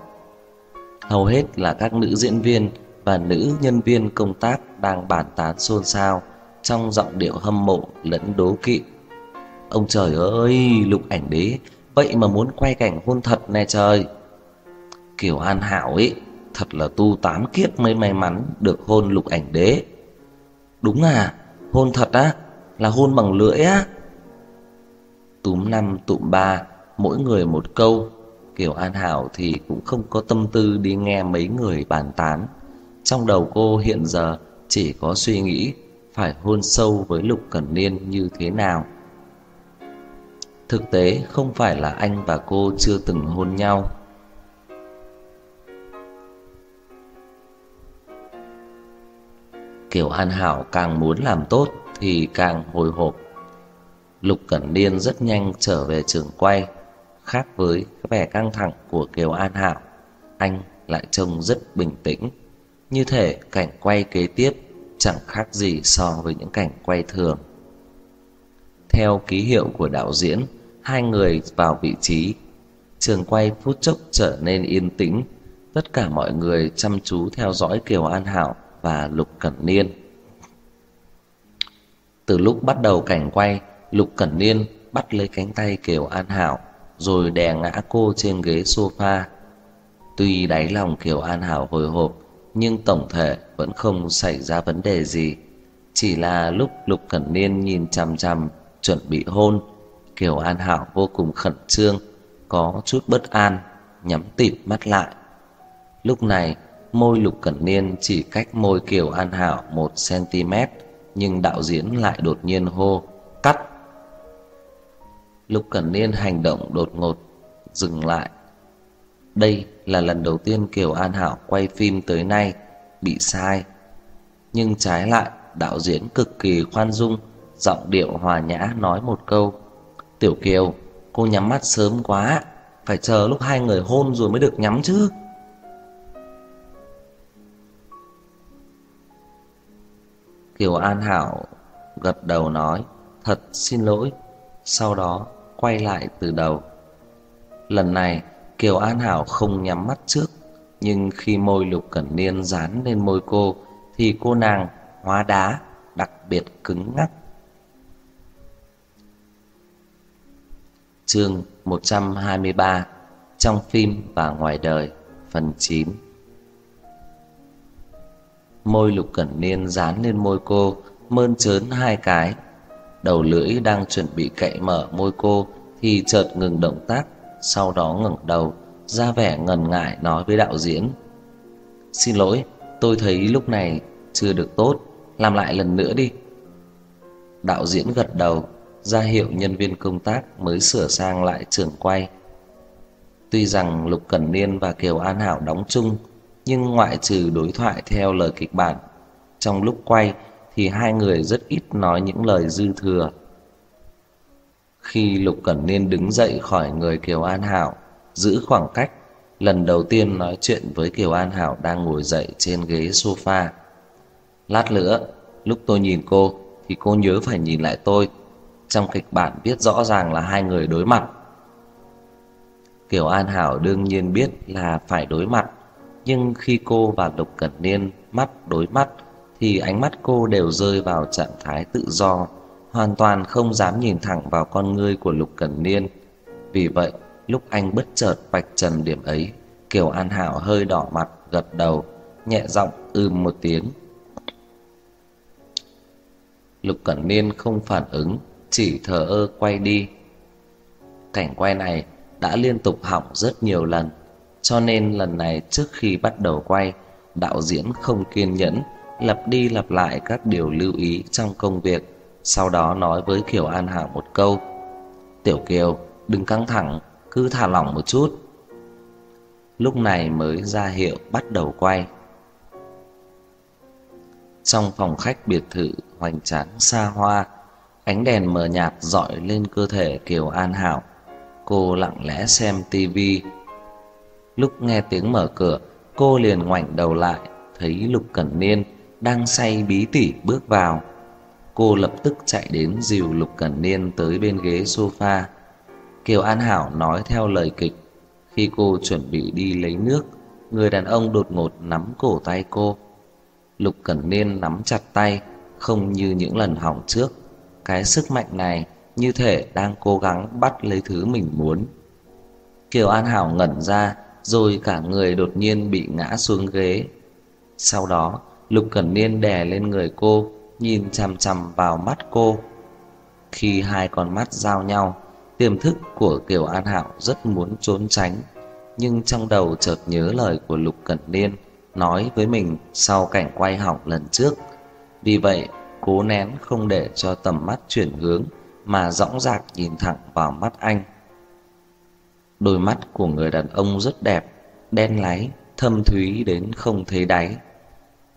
Hầu hết là các nữ diễn viên và nữ nhân viên công tác đang bàn tán xôn xao trong giọng điệu hâm mộ lẫn đố kỵ. Ông trời ơi, Lục Ảnh Đế, vậy mà muốn quay cảnh hôn thật nè trời. Kiều An Hảo ấy, thật là tu tám kiếp mới may mắn được hôn Lục Ảnh Đế. Đúng à, hôn thật á, là hôn bằng lưỡi á. Túm năm tụm ba, mỗi người một câu, Kiều An Hảo thì cũng không có tâm tư đi nghe mấy người bàn tán. Trong đầu cô hiện giờ chỉ có suy nghĩ phải hôn sâu với Lục Cẩn Niên như thế nào. Thực tế không phải là anh và cô chưa từng hôn nhau. Kiều An Hảo càng muốn làm tốt thì càng hồi hộp. Lục Cẩn Niên rất nhanh trở về trường quay, khác với vẻ căng thẳng của Kiều An Hảo, anh lại trông rất bình tĩnh, như thể cảnh quay kế tiếp chẳng khác gì so với những cảnh quay thường. Theo ký hiệu của đạo diễn, hai người vào vị trí. Trường quay phút chốc trở nên yên tĩnh, tất cả mọi người chăm chú theo dõi Kiều An Hảo và Lục Cẩn Niên. Từ lúc bắt đầu cảnh quay, Lục Cẩn Niên bắt lấy cánh tay Kiều An Hảo rồi đè ngã cô trên ghế sofa. Tuy đáy lòng Kiều An Hảo hồi hộp, nhưng tổng thể vẫn không xảy ra vấn đề gì. Chỉ là lúc Lục Cẩn Niên nhìn chằm chằm chuẩn bị hôn, Kiều An Hảo vô cùng khẩn trương, có chút bất an, nhắm tịt mắt lại. Lúc này, môi Lục Cẩn Niên chỉ cách môi Kiều An Hảo một cm, nhưng đạo diễn lại đột nhiên hô: "Cắt!" Lục Cẩn Niên hành động đột ngột dừng lại. Đây là lần đầu tiên Kiều An Hảo quay phim tới nay bị sai. Nhưng trái lại, đạo diễn cực kỳ khoan dung, giọng điệu hòa nhã nói một câu: "Tiểu Kiều, cô nhắm mắt sớm quá, phải chờ lúc hai người hôn rồi mới được nhắm chứ." Kiều An Hảo gật đầu nói: "Thật xin lỗi." Sau đó quay lại từ đầu. Lần này, Kiều An Hảo không nhắm mắt trước, nhưng khi môi Lục Cẩn Niên dán lên môi cô thì cô nàng hóa đá đặc biệt cứng ngắc. Chương 123: Trong phim và ngoài đời, phần 9. Môi Lục Cẩn Niên dán lên môi cô, mơn trớn hai cái. Đầu lưỡi đang chuẩn bị cậy mở môi cô thì chợt ngừng động tác, sau đó ngẩng đầu, ra vẻ ngần ngại nói với đạo diễn: "Xin lỗi, tôi thấy lúc này chưa được tốt, làm lại lần nữa đi." Đạo diễn gật đầu, ra hiệu nhân viên công tác mới sửa sang lại trường quay. Tuy rằng Lục Cẩn Niên và Kiều An Hảo đóng chung, nhưng ngoại trừ đối thoại theo lời kịch bản, trong lúc quay thì hai người rất ít nói những lời dư thừa. Khi Lục Cẩn Niên đứng dậy khỏi người Kiều An Hảo, giữ khoảng cách, lần đầu tiên nói chuyện với Kiều An Hảo đang ngồi dậy trên ghế sofa. Lát nữa, lúc tôi nhìn cô thì cô nhớ phải nhìn lại tôi. Trong kịch bản viết rõ ràng là hai người đối mặt. Kiều An Hảo đương nhiên biết là phải đối mặt, nhưng khi cô và Lục Cẩn Niên mắt đối mắt thì ánh mắt cô đều rơi vào trạng thái tự do, hoàn toàn không dám nhìn thẳng vào con ngươi của Lục Cẩn Niên. Vì vậy, lúc anh bất chợt vạch trần điểm ấy, Kiều An Hảo hơi đỏ mặt, gật đầu, nhẹ giọng ừm một tiếng. Lục Cẩn Niên không phản ứng, chỉ thờ ơ quay đi. Cảnh quay này đã liên tục hỏng rất nhiều lần, cho nên lần này trước khi bắt đầu quay, đạo diễn không kiên nhẫn lặp đi lặp lại các điều lưu ý trong công việc, sau đó nói với Kiều An Hảo một câu: "Tiểu Kiều, đừng căng thẳng, cứ thả lỏng một chút." Lúc này mới ra hiệu bắt đầu quay. Trong phòng khách biệt thự hoành tráng xa hoa, ánh đèn mờ nhạt dọi lên cơ thể Kiều An Hảo. Cô lặng lẽ xem tivi. Lúc nghe tiếng mở cửa, cô liền ngoảnh đầu lại, thấy Lục Cẩn Niên đang say bí tỉ bước vào. Cô lập tức chạy đến dìu Lục Cẩn Niên tới bên ghế sofa. Kiều An Hảo nói theo lời kịch, khi cô chuẩn bị đi lấy nước, người đàn ông đột ngột nắm cổ tay cô. Lục Cẩn Niên nắm chặt tay, không như những lần hỏng trước. Cái sức mạnh này như thể đang cố gắng bắt lấy thứ mình muốn. Kiều An Hảo ngẩn ra, rồi cả người đột nhiên bị ngã xuống ghế. Sau đó, Lục Cẩn Niên đè lên người cô, nhìn chằm chằm vào mắt cô. Khi hai con mắt giao nhau, tiềm thức của Kiều An Hạo rất muốn trốn tránh, nhưng trong đầu chợt nhớ lời của Lục Cẩn Niên nói với mình sau cảnh quay hỏng lần trước. Vì vậy, cố nén không để cho tầm mắt chuyển hướng mà dõng dạc nhìn thẳng vào mắt anh. Đôi mắt của người đàn ông rất đẹp, đen láy, thâm thúy đến không thấy đáy.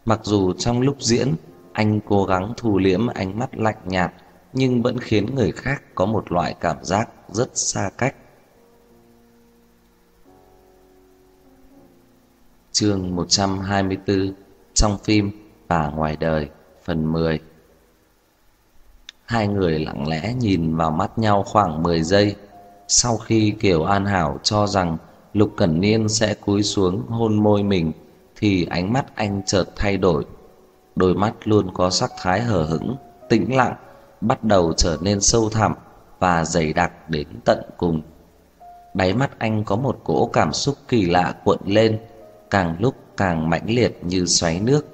Mặc dù trong lúc diễn, anh cố gắng thu liễm ánh mắt lạnh nhạt, nhưng vẫn khiến người khác có một loại cảm giác rất xa cách. Chương 124 trong phim và ngoài đời phần 10 Hai người lặng lẽ nhìn vào mắt nhau khoảng 10 giây sau khi Kiều An Hảo cho rằng Lục Cẩn Niên sẽ cúi xuống hôn môi mình Thì ánh mắt anh chợt thay đổi. Đôi mắt luôn có sắc thái hờ hững, tĩnh lặng Bắt đầu trở nên sâu thẳm và dày đặc đến tận cùng. Đáy mắt anh có một cỗ cảm xúc kỳ lạ cuộn lên Càng lúc càng mãnh liệt như xoáy nước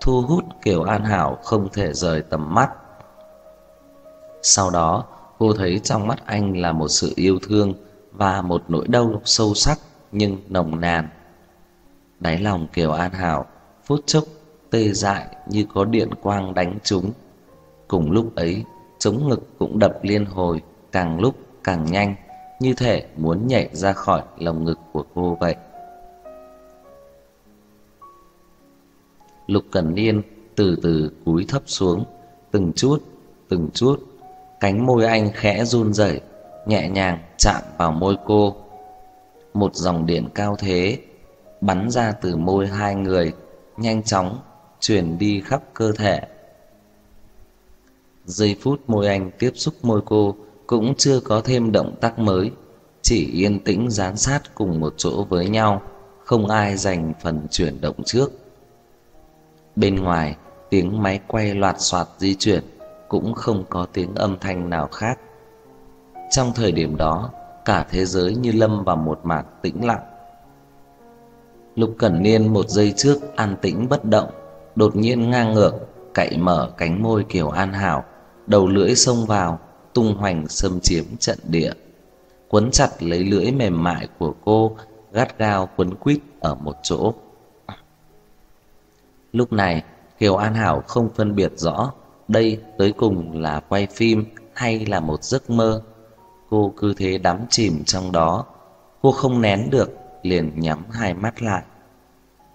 Thu hút Kiều An Hảo không thể rời tầm mắt. Sau đó cô thấy trong mắt anh là một sự yêu thương Và một nỗi đau sâu sắc nhưng nồng nàn. Đáy lòng Kiều An Hảo phút chốc tê dại như có điện quang đánh trúng. Cùng lúc ấy chống ngực cũng đập liên hồi Càng lúc càng nhanh Như thể muốn nhảy ra khỏi lồng ngực của cô vậy. Lục Cẩn Niên từ từ cúi thấp xuống, từng chút, từng chút, cánh môi anh khẽ run rẩy, nhẹ nhàng chạm vào môi cô. Một dòng điện cao thế bắn ra từ môi hai người, nhanh chóng truyền đi khắp cơ thể. Giây phút môi anh tiếp xúc môi cô cũng chưa có thêm động tác mới, chỉ yên tĩnh dán sát cùng một chỗ với nhau, không ai giành phần chuyển động trước. Bên ngoài, tiếng máy quay loạt soạt di chuyển, cũng không có tiếng âm thanh nào khác. Trong thời điểm đó, cả thế giới như lâm vào một mạc tĩnh lặng. Lục Cẩn Niên một giây trước an tĩnh bất động, đột nhiên ngang ngược, cậy mở cánh môi kiểu An Hảo, đầu lưỡi xông vào, tung hoành xâm chiếm trận địa. Quấn chặt lấy lưỡi mềm mại của cô, gắt gao quấn quýt ở một chỗ. Lúc này, Kiều An Hảo không phân biệt rõ đây tới cùng là quay phim hay là một giấc mơ. Cô cứ thế đắm chìm trong đó, cô không nén được, liền nhắm hai mắt lại.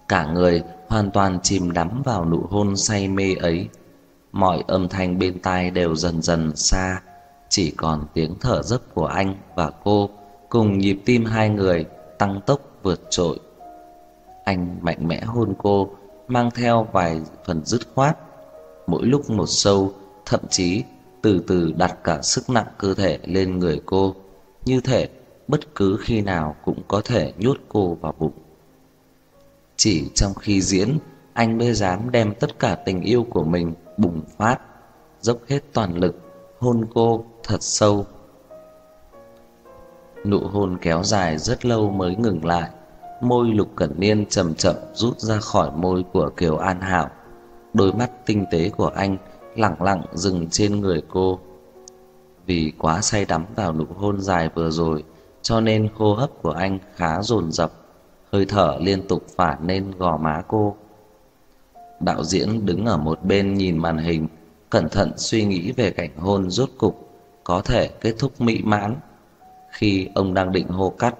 Cả người hoàn toàn chìm đắm vào nụ hôn say mê ấy. Mọi âm thanh bên tai đều dần dần xa, chỉ còn tiếng thở dốc của anh và cô cùng nhịp tim hai người tăng tốc vượt trội. Anh mạnh mẽ hôn cô, mang theo vài phần dứt khoát, mỗi lúc một sâu, thậm chí từ từ đặt cả sức nặng cơ thể lên người cô, như thể bất cứ khi nào cũng có thể nhốt cô vào bụng. Chỉ trong khi diễn, anh mới dám đem tất cả tình yêu của mình bùng phát, dốc hết toàn lực hôn cô thật sâu. Nụ hôn kéo dài rất lâu mới ngừng lại môi Lục Cẩn Niên chậm chậm rút ra khỏi môi của Kiều An Hảo. Đôi mắt tinh tế của anh lặng lặng dừng trên người cô. Vì quá say đắm vào nụ hôn dài vừa rồi, cho nên hô hấp của anh khá dồn dập, hơi thở liên tục phả lên gò má cô. Đạo diễn đứng ở một bên nhìn màn hình, cẩn thận suy nghĩ về cảnh hôn rốt cục có thể kết thúc mỹ mãn. Khi ông đang định hô cắt,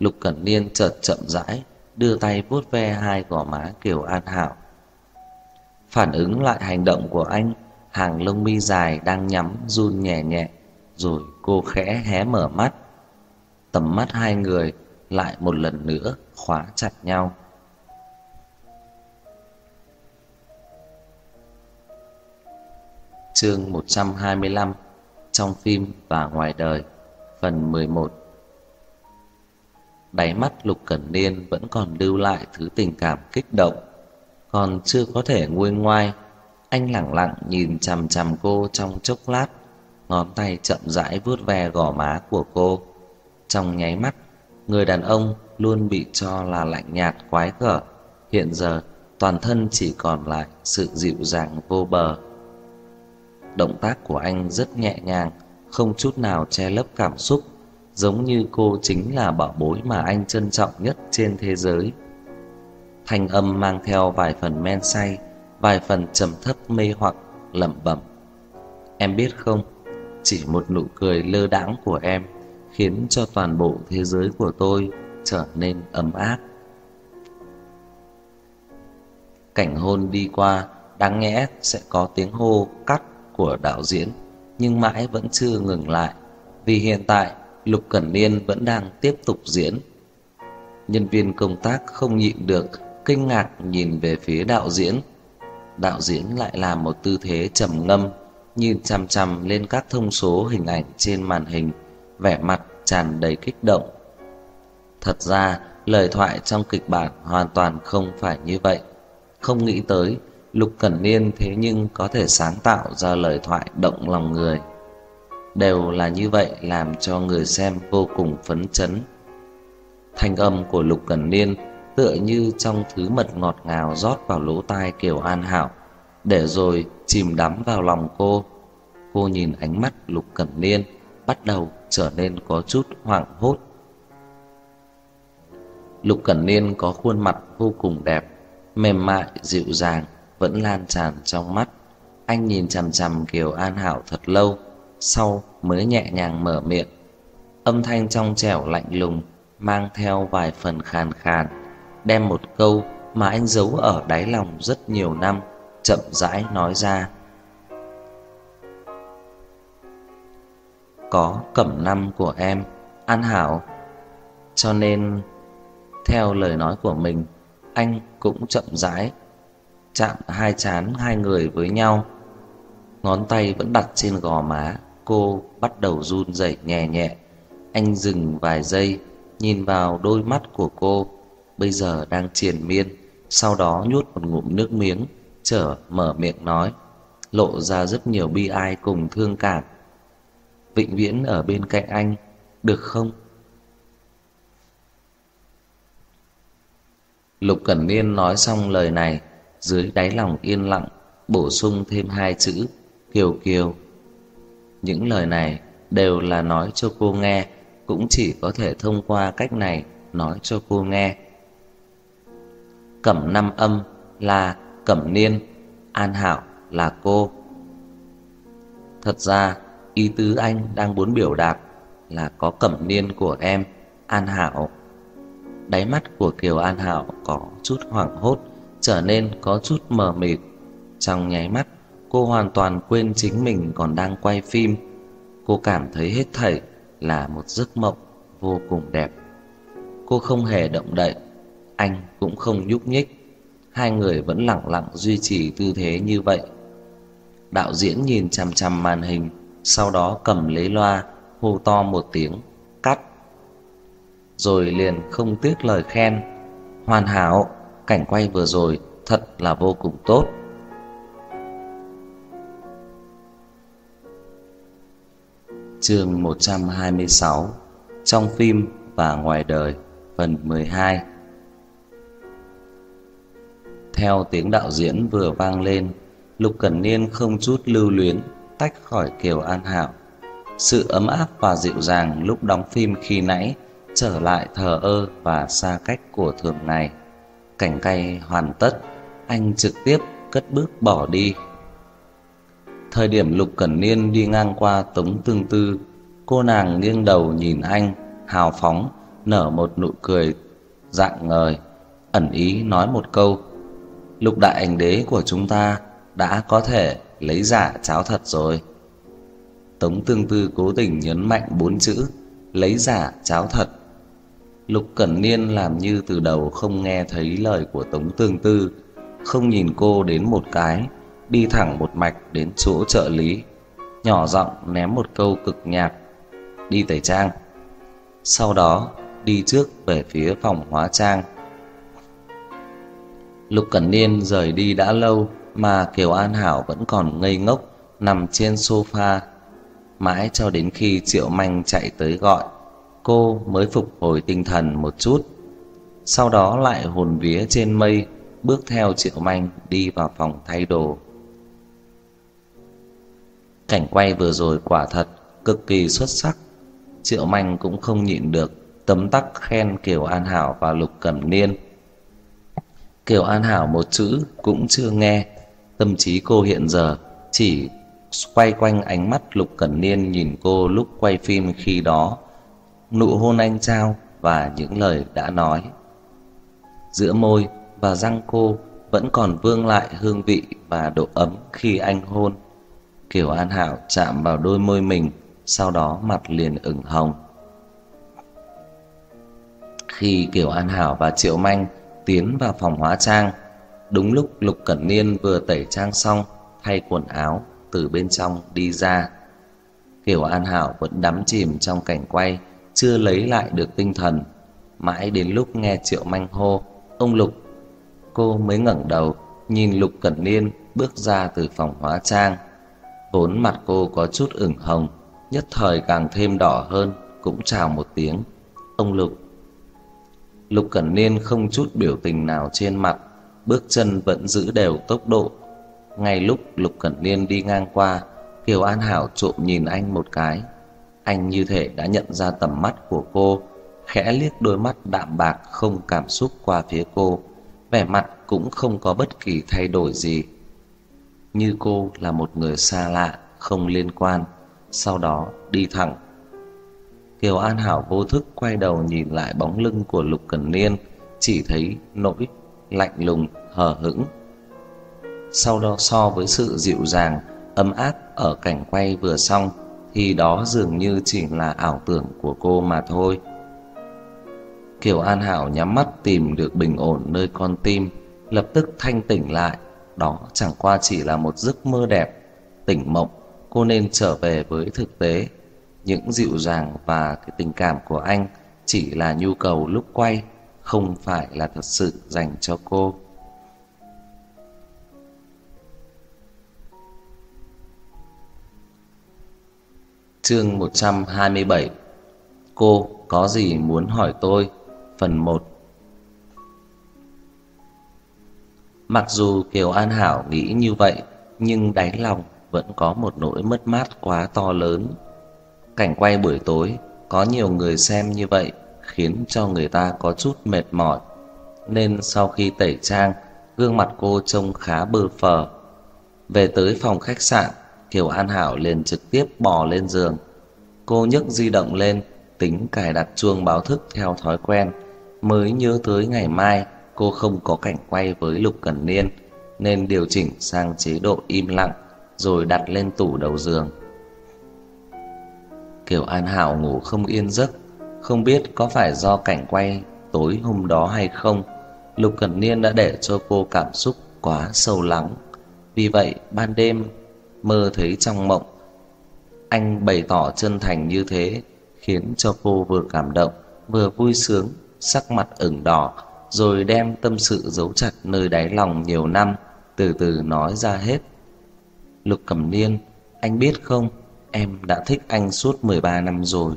Lục Cẩn Niên chợt chậm rãi đưa tay vuốt ve hai gò má Kiều An Hảo. Phản ứng lại hành động của anh, hàng lông mi dài đang nhắm run nhẹ nhẹ, rồi cô khẽ hé mở mắt. Tầm mắt hai người lại một lần nữa khóa chặt nhau. Chương 125 trong phim và ngoài đời, phần 11 đáy mắt Lục Cẩn Niên vẫn còn lưu lại thứ tình cảm kích động, còn chưa có thể nguôi ngoai. Anh lặng lặng nhìn chằm chằm cô trong chốc lát, ngón tay chậm rãi vuốt ve gò má của cô. Trong nháy mắt, người đàn ông luôn bị cho là lạnh nhạt quái gở, hiện giờ toàn thân chỉ còn lại sự dịu dàng vô bờ. Động tác của anh rất nhẹ nhàng, không chút nào che lấp cảm xúc giống như cô chính là bảo bối mà anh trân trọng nhất trên thế giới. Thanh âm mang theo vài phần men say, vài phần trầm thấp mê hoặc lẩm bẩm. Em biết không, chỉ một nụ cười lơ đãng của em khiến cho toàn bộ thế giới của tôi trở nên ấm áp. Cảnh hôn đi qua, đáng nhẽ sẽ có tiếng hô cắt của đạo diễn, nhưng mãi vẫn chưa ngừng lại, vì hiện tại Lục Cẩn Niên vẫn đang tiếp tục diễn. Nhân viên công tác không nhịn được kinh ngạc nhìn về phía đạo diễn. Đạo diễn lại làm một tư thế trầm ngâm, nhìn chằm chằm lên các thông số hình ảnh trên màn hình, vẻ mặt tràn đầy kích động. Thật ra, lời thoại trong kịch bản hoàn toàn không phải như vậy. Không nghĩ tới, Lục Cẩn Niên thế nhưng có thể sáng tạo ra lời thoại động lòng người. Đều là như vậy làm cho người xem vô cùng phấn chấn. Thanh âm của Lục Cẩn Niên tựa như trong thứ mật ngọt ngào rót vào lỗ tai Kiều An Hảo, để rồi chìm đắm vào lòng cô. Cô nhìn ánh mắt Lục Cẩn Niên bắt đầu trở nên có chút hoảng hốt. Lục Cẩn Niên có khuôn mặt vô cùng đẹp, mềm mại, dịu dàng, vẫn lan tràn trong mắt. Anh nhìn chằm chằm Kiều An Hảo thật lâu, sau mới nhẹ nhàng mở miệng. Âm thanh trong trẻo lạnh lùng, mang theo vài phần khàn khàn, đem một câu mà anh giấu ở đáy lòng rất nhiều năm, chậm rãi nói ra. Có cẩm năm của em, An Hảo, cho nên theo lời nói của mình, anh cũng chậm rãi chạm hai chán hai người với nhau. Ngón tay vẫn đặt trên gò má, cô bắt đầu run rẩy nhẹ nhẹ. Anh dừng vài giây, nhìn vào đôi mắt của cô, bây giờ đang triền miên, sau đó nuốt một ngụm nước miếng, trở mở miệng nói, lộ ra rất nhiều bi ai cùng thương cảm. Vĩnh viễn ở bên cạnh anh, được không? Lục Cẩn Niên nói xong lời này, dưới đáy lòng yên lặng bổ sung thêm hai chữ Kiều Kiều. Những lời này đều là nói cho cô nghe, cũng chỉ có thể thông qua cách này nói cho cô nghe. Cẩm năm âm là Cẩm Niên, An hảo là cô. Thật ra, ý tứ anh đang muốn biểu đạt là có Cẩm Niên của em, An hảo Đáy mắt của Kiều An hảo có chút hoảng hốt, trở nên có chút mờ mịt. Trong nháy mắt, cô hoàn toàn quên chính mình còn đang quay phim. Cô cảm thấy hết thảy là một giấc mộng vô cùng đẹp. Cô không hề động đậy, anh cũng không nhúc nhích. Hai người vẫn lặng lặng duy trì tư thế như vậy. Đạo diễn nhìn chằm chằm màn hình, sau đó cầm lấy loa hô to một tiếng cắt. Rồi liền không tiếc lời khen, hoàn hảo cảnh quay vừa rồi thật là vô cùng tốt. Chương 126 Trong phim và ngoài đời Phần 12 theo tiếng đạo diễn vừa vang lên Lục Cẩn Niên không chút lưu luyến Tách khỏi Kiều An Hạo Sự ấm áp và dịu dàng lúc đóng phim khi nãy Trở lại thờ ơ và xa cách của thường ngày. Cảnh cay hoàn tất, anh trực tiếp cất bước bỏ đi. Thời điểm Lục Cẩn Niên đi ngang qua Tống Tương Tư, cô nàng nghiêng đầu nhìn anh, hào phóng, nở một nụ cười dạng ngời, ẩn ý nói một câu: "Lục đại ảnh đế của chúng ta đã có thể lấy giả cháo thật rồi." Tống Tương Tư cố tình nhấn mạnh bốn chữ lấy giả cháo thật Lục Cẩn Niên làm như từ đầu không nghe thấy lời của Tống Tương Tư, không nhìn cô đến một cái, đi thẳng một mạch đến chỗ trợ lý, nhỏ giọng ném một câu cực nhạt, đi tẩy trang. Sau đó, đi trước về phía phòng hóa trang. Lục Cẩn Niên rời đi đã lâu mà Kiều An Hảo vẫn còn ngây ngốc nằm trên sofa, mãi cho đến khi Triệu Manh chạy tới gọi cô mới phục hồi tinh thần một chút. Sau đó lại hồn vía trên mây, bước theo Triệu Manh đi vào phòng thay đồ. Cảnh quay vừa rồi quả thật cực kỳ xuất sắc. Triệu Manh cũng không nhịn được tấm tắc khen Kiều An Hảo và Lục Cẩm Niên. Kiều An Hảo một chữ cũng chưa nghe, tâm trí cô hiện giờ chỉ quay quanh ánh mắt Lục Cẩn Niên nhìn cô lúc quay phim khi đó, nụ hôn anh trao và những lời đã nói. Giữa môi và răng cô vẫn còn vương lại hương vị và độ ấm khi anh hôn. Kiều An Hảo chạm vào đôi môi mình, sau đó mặt liền ửng hồng. Khi Kiều An Hảo và Triệu Manh tiến vào phòng hóa trang, đúng lúc Lục Cẩn Niên vừa tẩy trang xong, thay quần áo từ bên trong đi ra. Kiều An Hảo vẫn đắm chìm trong cảnh quay, chưa lấy lại được tinh thần. Mãi đến lúc nghe Triệu Manh hô, "Ông Lục!" Cô mới ngẩng đầu, nhìn Lục Cẩn Niên bước ra từ phòng hóa trang. Vốn mặt cô có chút ửng hồng, nhất thời càng thêm đỏ hơn, cũng chào một tiếng, "Ông Lục." Lục Cẩn Niên không chút biểu tình nào trên mặt, bước chân vẫn giữ đều tốc độ. Ngay lúc Lục Cẩn Niên đi ngang qua, Kiều An Hảo trộm nhìn anh một cái. Anh như thể đã nhận ra tầm mắt của cô, khẽ liếc đôi mắt đạm bạc không cảm xúc qua phía cô, vẻ mặt cũng không có bất kỳ thay đổi gì. Như cô là một người xa lạ, không liên quan, sau đó đi thẳng Kiều An Hảo vô thức quay đầu nhìn lại bóng lưng của Lục Cẩn Niên, chỉ thấy nỗi lạnh lùng hờ hững. Sau đó so với sự dịu dàng, ấm áp ở cảnh quay vừa xong thì đó dường như chỉ là ảo tưởng của cô mà thôi. Kiều An Hảo nhắm mắt tìm được bình ổn nơi con tim, lập tức thanh tỉnh lại, đó chẳng qua chỉ là một giấc mơ đẹp, tỉnh mộng, cô nên trở về với thực tế những dịu dàng và cái tình cảm của anh chỉ là nhu cầu lúc quay, không phải là thật sự dành cho cô. Chương 127 Cô có gì muốn hỏi tôi? Phần 1 Mặc dù Kiều An Hảo nghĩ như vậy, nhưng đáy lòng vẫn có một nỗi mất mát quá to lớn Cảnh quay buổi tối có nhiều người xem như vậy khiến cho người ta có chút mệt mỏi. Nên sau khi tẩy trang, gương mặt cô trông khá bơ phờ. Về tới phòng khách sạn, Kiều An Hảo liền trực tiếp bò lên giường. Cô nhấc di động lên, tính cài đặt chuông báo thức theo thói quen, mới nhớ tới ngày mai cô không có cảnh quay với Lục Cẩn Niên nên điều chỉnh sang chế độ im lặng rồi đặt lên tủ đầu giường. Kiều An Hảo ngủ không yên giấc, không biết có phải do cảnh quay tối hôm đó hay không. Lục Cẩn Niên đã để cho cô cảm xúc quá sâu lắng. Vì vậy, ban đêm mơ thấy trong mộng anh bày tỏ chân thành như thế, khiến cho cô vừa cảm động, vừa vui sướng, sắc mặt ửng đỏ, rồi đem tâm sự giấu chặt nơi đáy lòng nhiều năm, từ từ nói ra hết. Lục Cẩm Niên, anh biết không, Em đã thích anh suốt 13 năm rồi.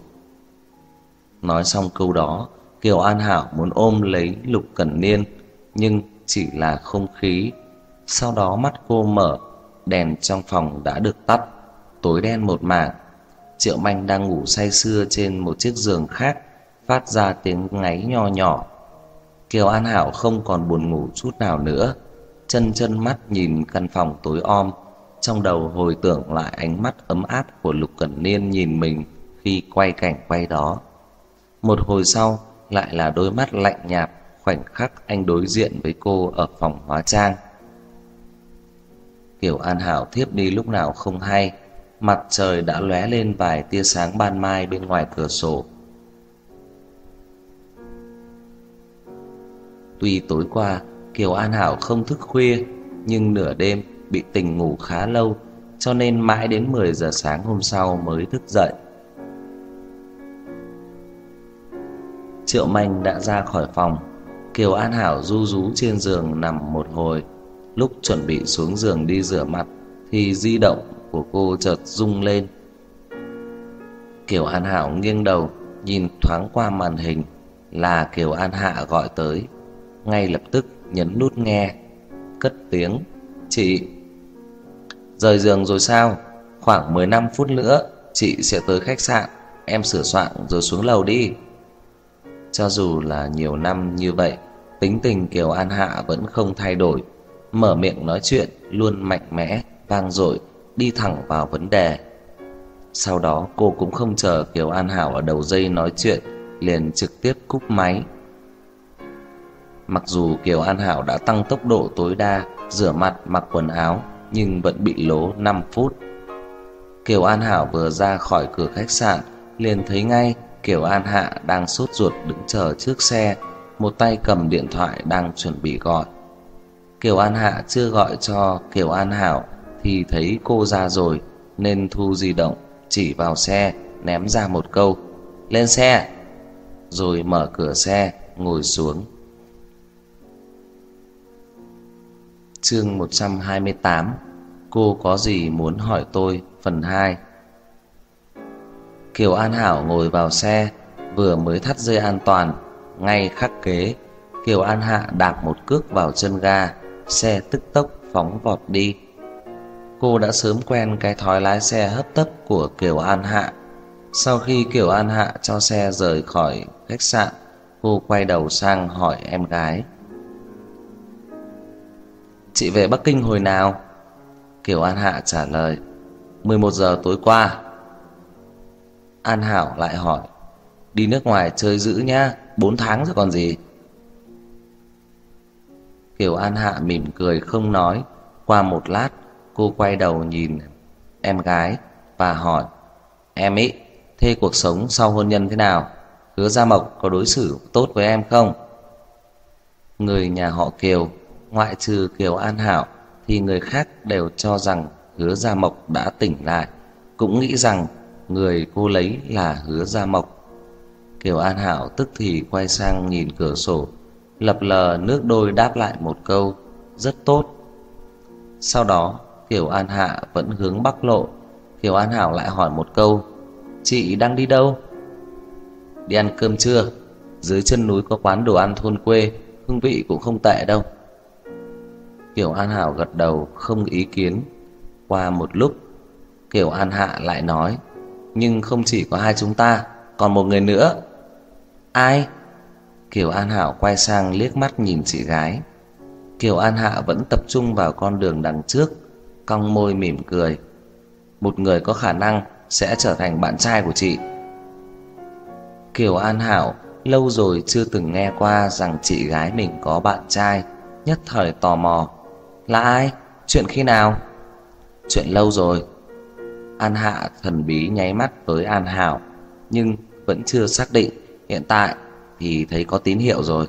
Nói xong câu đó, Kiều An Hảo muốn ôm lấy Lục Cẩn Niên, nhưng chỉ là không khí. Sau đó mắt cô mở, đèn trong phòng đã được tắt, tối đen một mảng. Triệu Manh đang ngủ say sưa trên một chiếc giường khác, phát ra tiếng ngáy nho nhỏ. Kiều An Hảo không còn buồn ngủ chút nào nữa, chân chân mắt nhìn căn phòng tối om trong đầu hồi tưởng lại ánh mắt ấm áp của Lục Cẩn Niên nhìn mình khi quay cảnh quay đó. Một hồi sau lại là đôi mắt lạnh nhạt khoảnh khắc anh đối diện với cô ở phòng hóa trang. Kiều An Hảo thiếp đi lúc nào không hay, mặt trời đã lóe lên vài tia sáng ban mai bên ngoài cửa sổ. Tuy tối qua Kiều An Hảo không thức khuya, nhưng nửa đêm bị tình ngủ khá lâu, cho nên mãi đến 10 giờ sáng hôm sau mới thức dậy. Triệu Manh đã ra khỏi phòng, Kiều An Hảo du rú trên giường nằm một hồi, lúc chuẩn bị xuống giường đi rửa mặt thì di động của cô chợt rung lên. Kiều An Hảo nghiêng đầu, nhìn thoáng qua màn hình là Kiều An Hạ gọi tới, ngay lập tức nhấn nút nghe, cất tiếng: "Chị" Rời giường rồi sao? Khoảng 15 phút nữa chị sẽ tới khách sạn, em sửa soạn rồi xuống lầu đi. Cho dù là nhiều năm như vậy Tính tình Kiều An Hạ vẫn không thay đổi. Mở miệng nói chuyện luôn mạnh mẽ, vang dội Đi thẳng vào vấn đề. Sau đó cô cũng không chờ Kiều An Hảo ở đầu dây nói chuyện Liền trực tiếp cúp máy. Mặc dù Kiều An Hảo đã tăng tốc độ tối đa Rửa mặt mặc quần áo nhưng vẫn bị lố 5 phút. Kiều An Hảo vừa ra khỏi cửa khách sạn, liền thấy ngay Kiều An Hạ đang sốt ruột đứng chờ trước xe, Một tay cầm điện thoại đang chuẩn bị gọi. Kiều An Hạ chưa gọi cho Kiều An Hảo Thì thấy cô ra rồi, Nên thu di động, Chỉ vào xe, ném ra một câu, Lên xe! Rồi mở cửa xe, ngồi xuống. Chương 128 Cô có gì muốn hỏi tôi? Phần 2 Kiều An Hảo ngồi vào xe, Vừa mới thắt dây an toàn, Ngay khắc kế. Kiều An Hạ đạp một cước vào chân ga, Xe tức tốc phóng vọt đi. Cô đã sớm quen cái thói lái xe hấp tấp của Kiều An Hạ. Sau khi Kiều An Hạ cho xe rời khỏi khách sạn, Cô quay đầu sang hỏi em gái. Chị về Bắc Kinh hồi nào? Kiều An Hạ trả lời 11 giờ tối qua. An Hảo lại hỏi, Đi nước ngoài chơi giữ nhá 4 tháng rồi còn gì? Kiều An Hạ mỉm cười không nói. Qua một lát, Cô quay đầu nhìn em gái Và hỏi, Em ý, Thế cuộc sống sau hôn nhân thế nào? Hứa Gia Mộc có đối xử tốt với em không? Người nhà họ Kiều Ngoại trừ Kiều An Hảo, Thì người khác đều cho rằng Hứa Gia Mộc đã tỉnh lại, Cũng nghĩ rằng người cô lấy là Hứa Gia Mộc. Kiều An Hảo tức thì quay sang nhìn cửa sổ, Lập lờ nước đôi đáp lại một câu, Rất tốt. Sau đó, Kiều An Hạ vẫn hướng bắc lộ. Kiều An Hảo lại hỏi một câu, Chị đang đi đâu? Đi ăn cơm trưa. Dưới chân núi có quán đồ ăn thôn quê, Hương vị cũng không tệ đâu. Kiều An Hảo gật đầu không ý kiến. Qua một lúc, Kiều An Hạ lại nói, Nhưng không chỉ có hai chúng ta, Còn một người nữa. Ai? Kiều An Hảo quay sang liếc mắt nhìn chị gái. Kiều An Hạ vẫn tập trung vào con đường đằng trước, Cong môi mỉm cười. Một người có khả năng Sẽ trở thành bạn trai của chị. Kiều An Hảo Lâu rồi chưa từng nghe qua Rằng chị gái mình có bạn trai, Nhất thời tò mò. Là ai? Chuyện khi nào? Chuyện lâu rồi. An Hạ thần bí nháy mắt với An Hảo, Nhưng vẫn chưa xác định. Hiện tại thì thấy có tín hiệu rồi.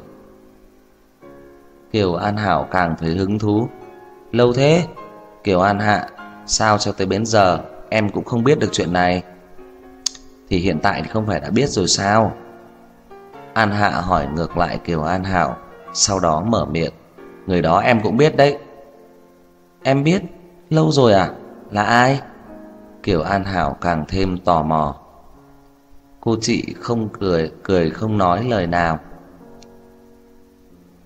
Kiều An Hảo càng thấy hứng thú. Lâu thế? Kiều An Hạ, Sao cho tới bến giờ Em cũng không biết được chuyện này? Thì hiện tại thì không phải đã biết rồi sao? An Hạ hỏi ngược lại Kiều An Hảo, Sau đó mở miệng. Người đó em cũng biết đấy. Em biết Lâu rồi à? Là ai? Kiều An Hảo càng thêm tò mò. Cô chị không cười, cười không nói lời nào.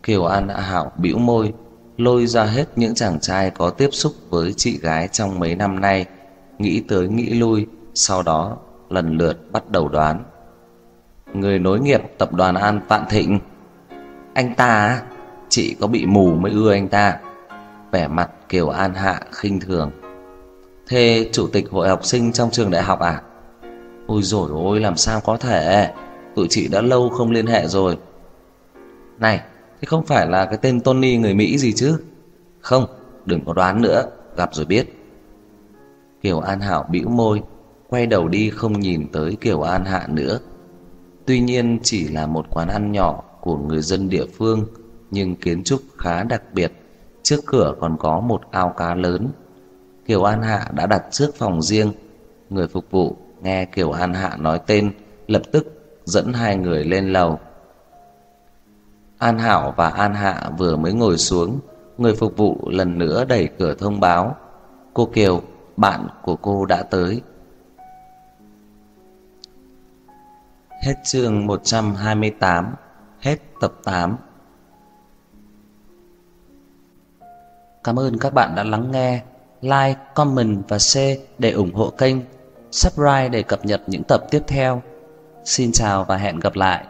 Kiều An Hảo bĩu môi, lôi ra hết những chàng trai có tiếp xúc với chị gái trong mấy năm nay, nghĩ tới nghĩ lui, sau đó lần lượt bắt đầu đoán. Người nối nghiệp tập đoàn An Vạn Thịnh. Anh ta chị có bị mù mới ưa anh ta. Vẻ mặt Kiều An Hạ khinh thường. Thế chủ tịch hội học sinh trong trường đại học à? Ôi dồi ôi, làm sao có thể? Tụi chị đã lâu không liên hệ rồi. Này, Thế không phải là cái tên Tony người Mỹ gì chứ? Không, Đừng có đoán nữa, Gặp rồi biết. Kiều An Hảo bĩu môi, Quay đầu đi không nhìn tới Kiều An Hạ nữa. Tuy nhiên chỉ là một quán ăn nhỏ Của người dân địa phương, Nhưng kiến trúc khá đặc biệt. Trước cửa còn có một ao cá lớn. Kiều An Hạ đã đặt trước phòng riêng. Người phục vụ nghe Kiều An Hạ nói tên Lập tức dẫn hai người lên lầu. An Hảo và An Hạ vừa mới ngồi xuống Người phục vụ lần nữa đẩy cửa thông báo. Cô Kiều, bạn của cô đã tới. Hết chương 128 Hết tập 8 Cảm ơn các bạn đã lắng nghe like, comment và share để ủng hộ kênh. subscribe để cập nhật những tập tiếp theo. Xin chào và hẹn gặp lại.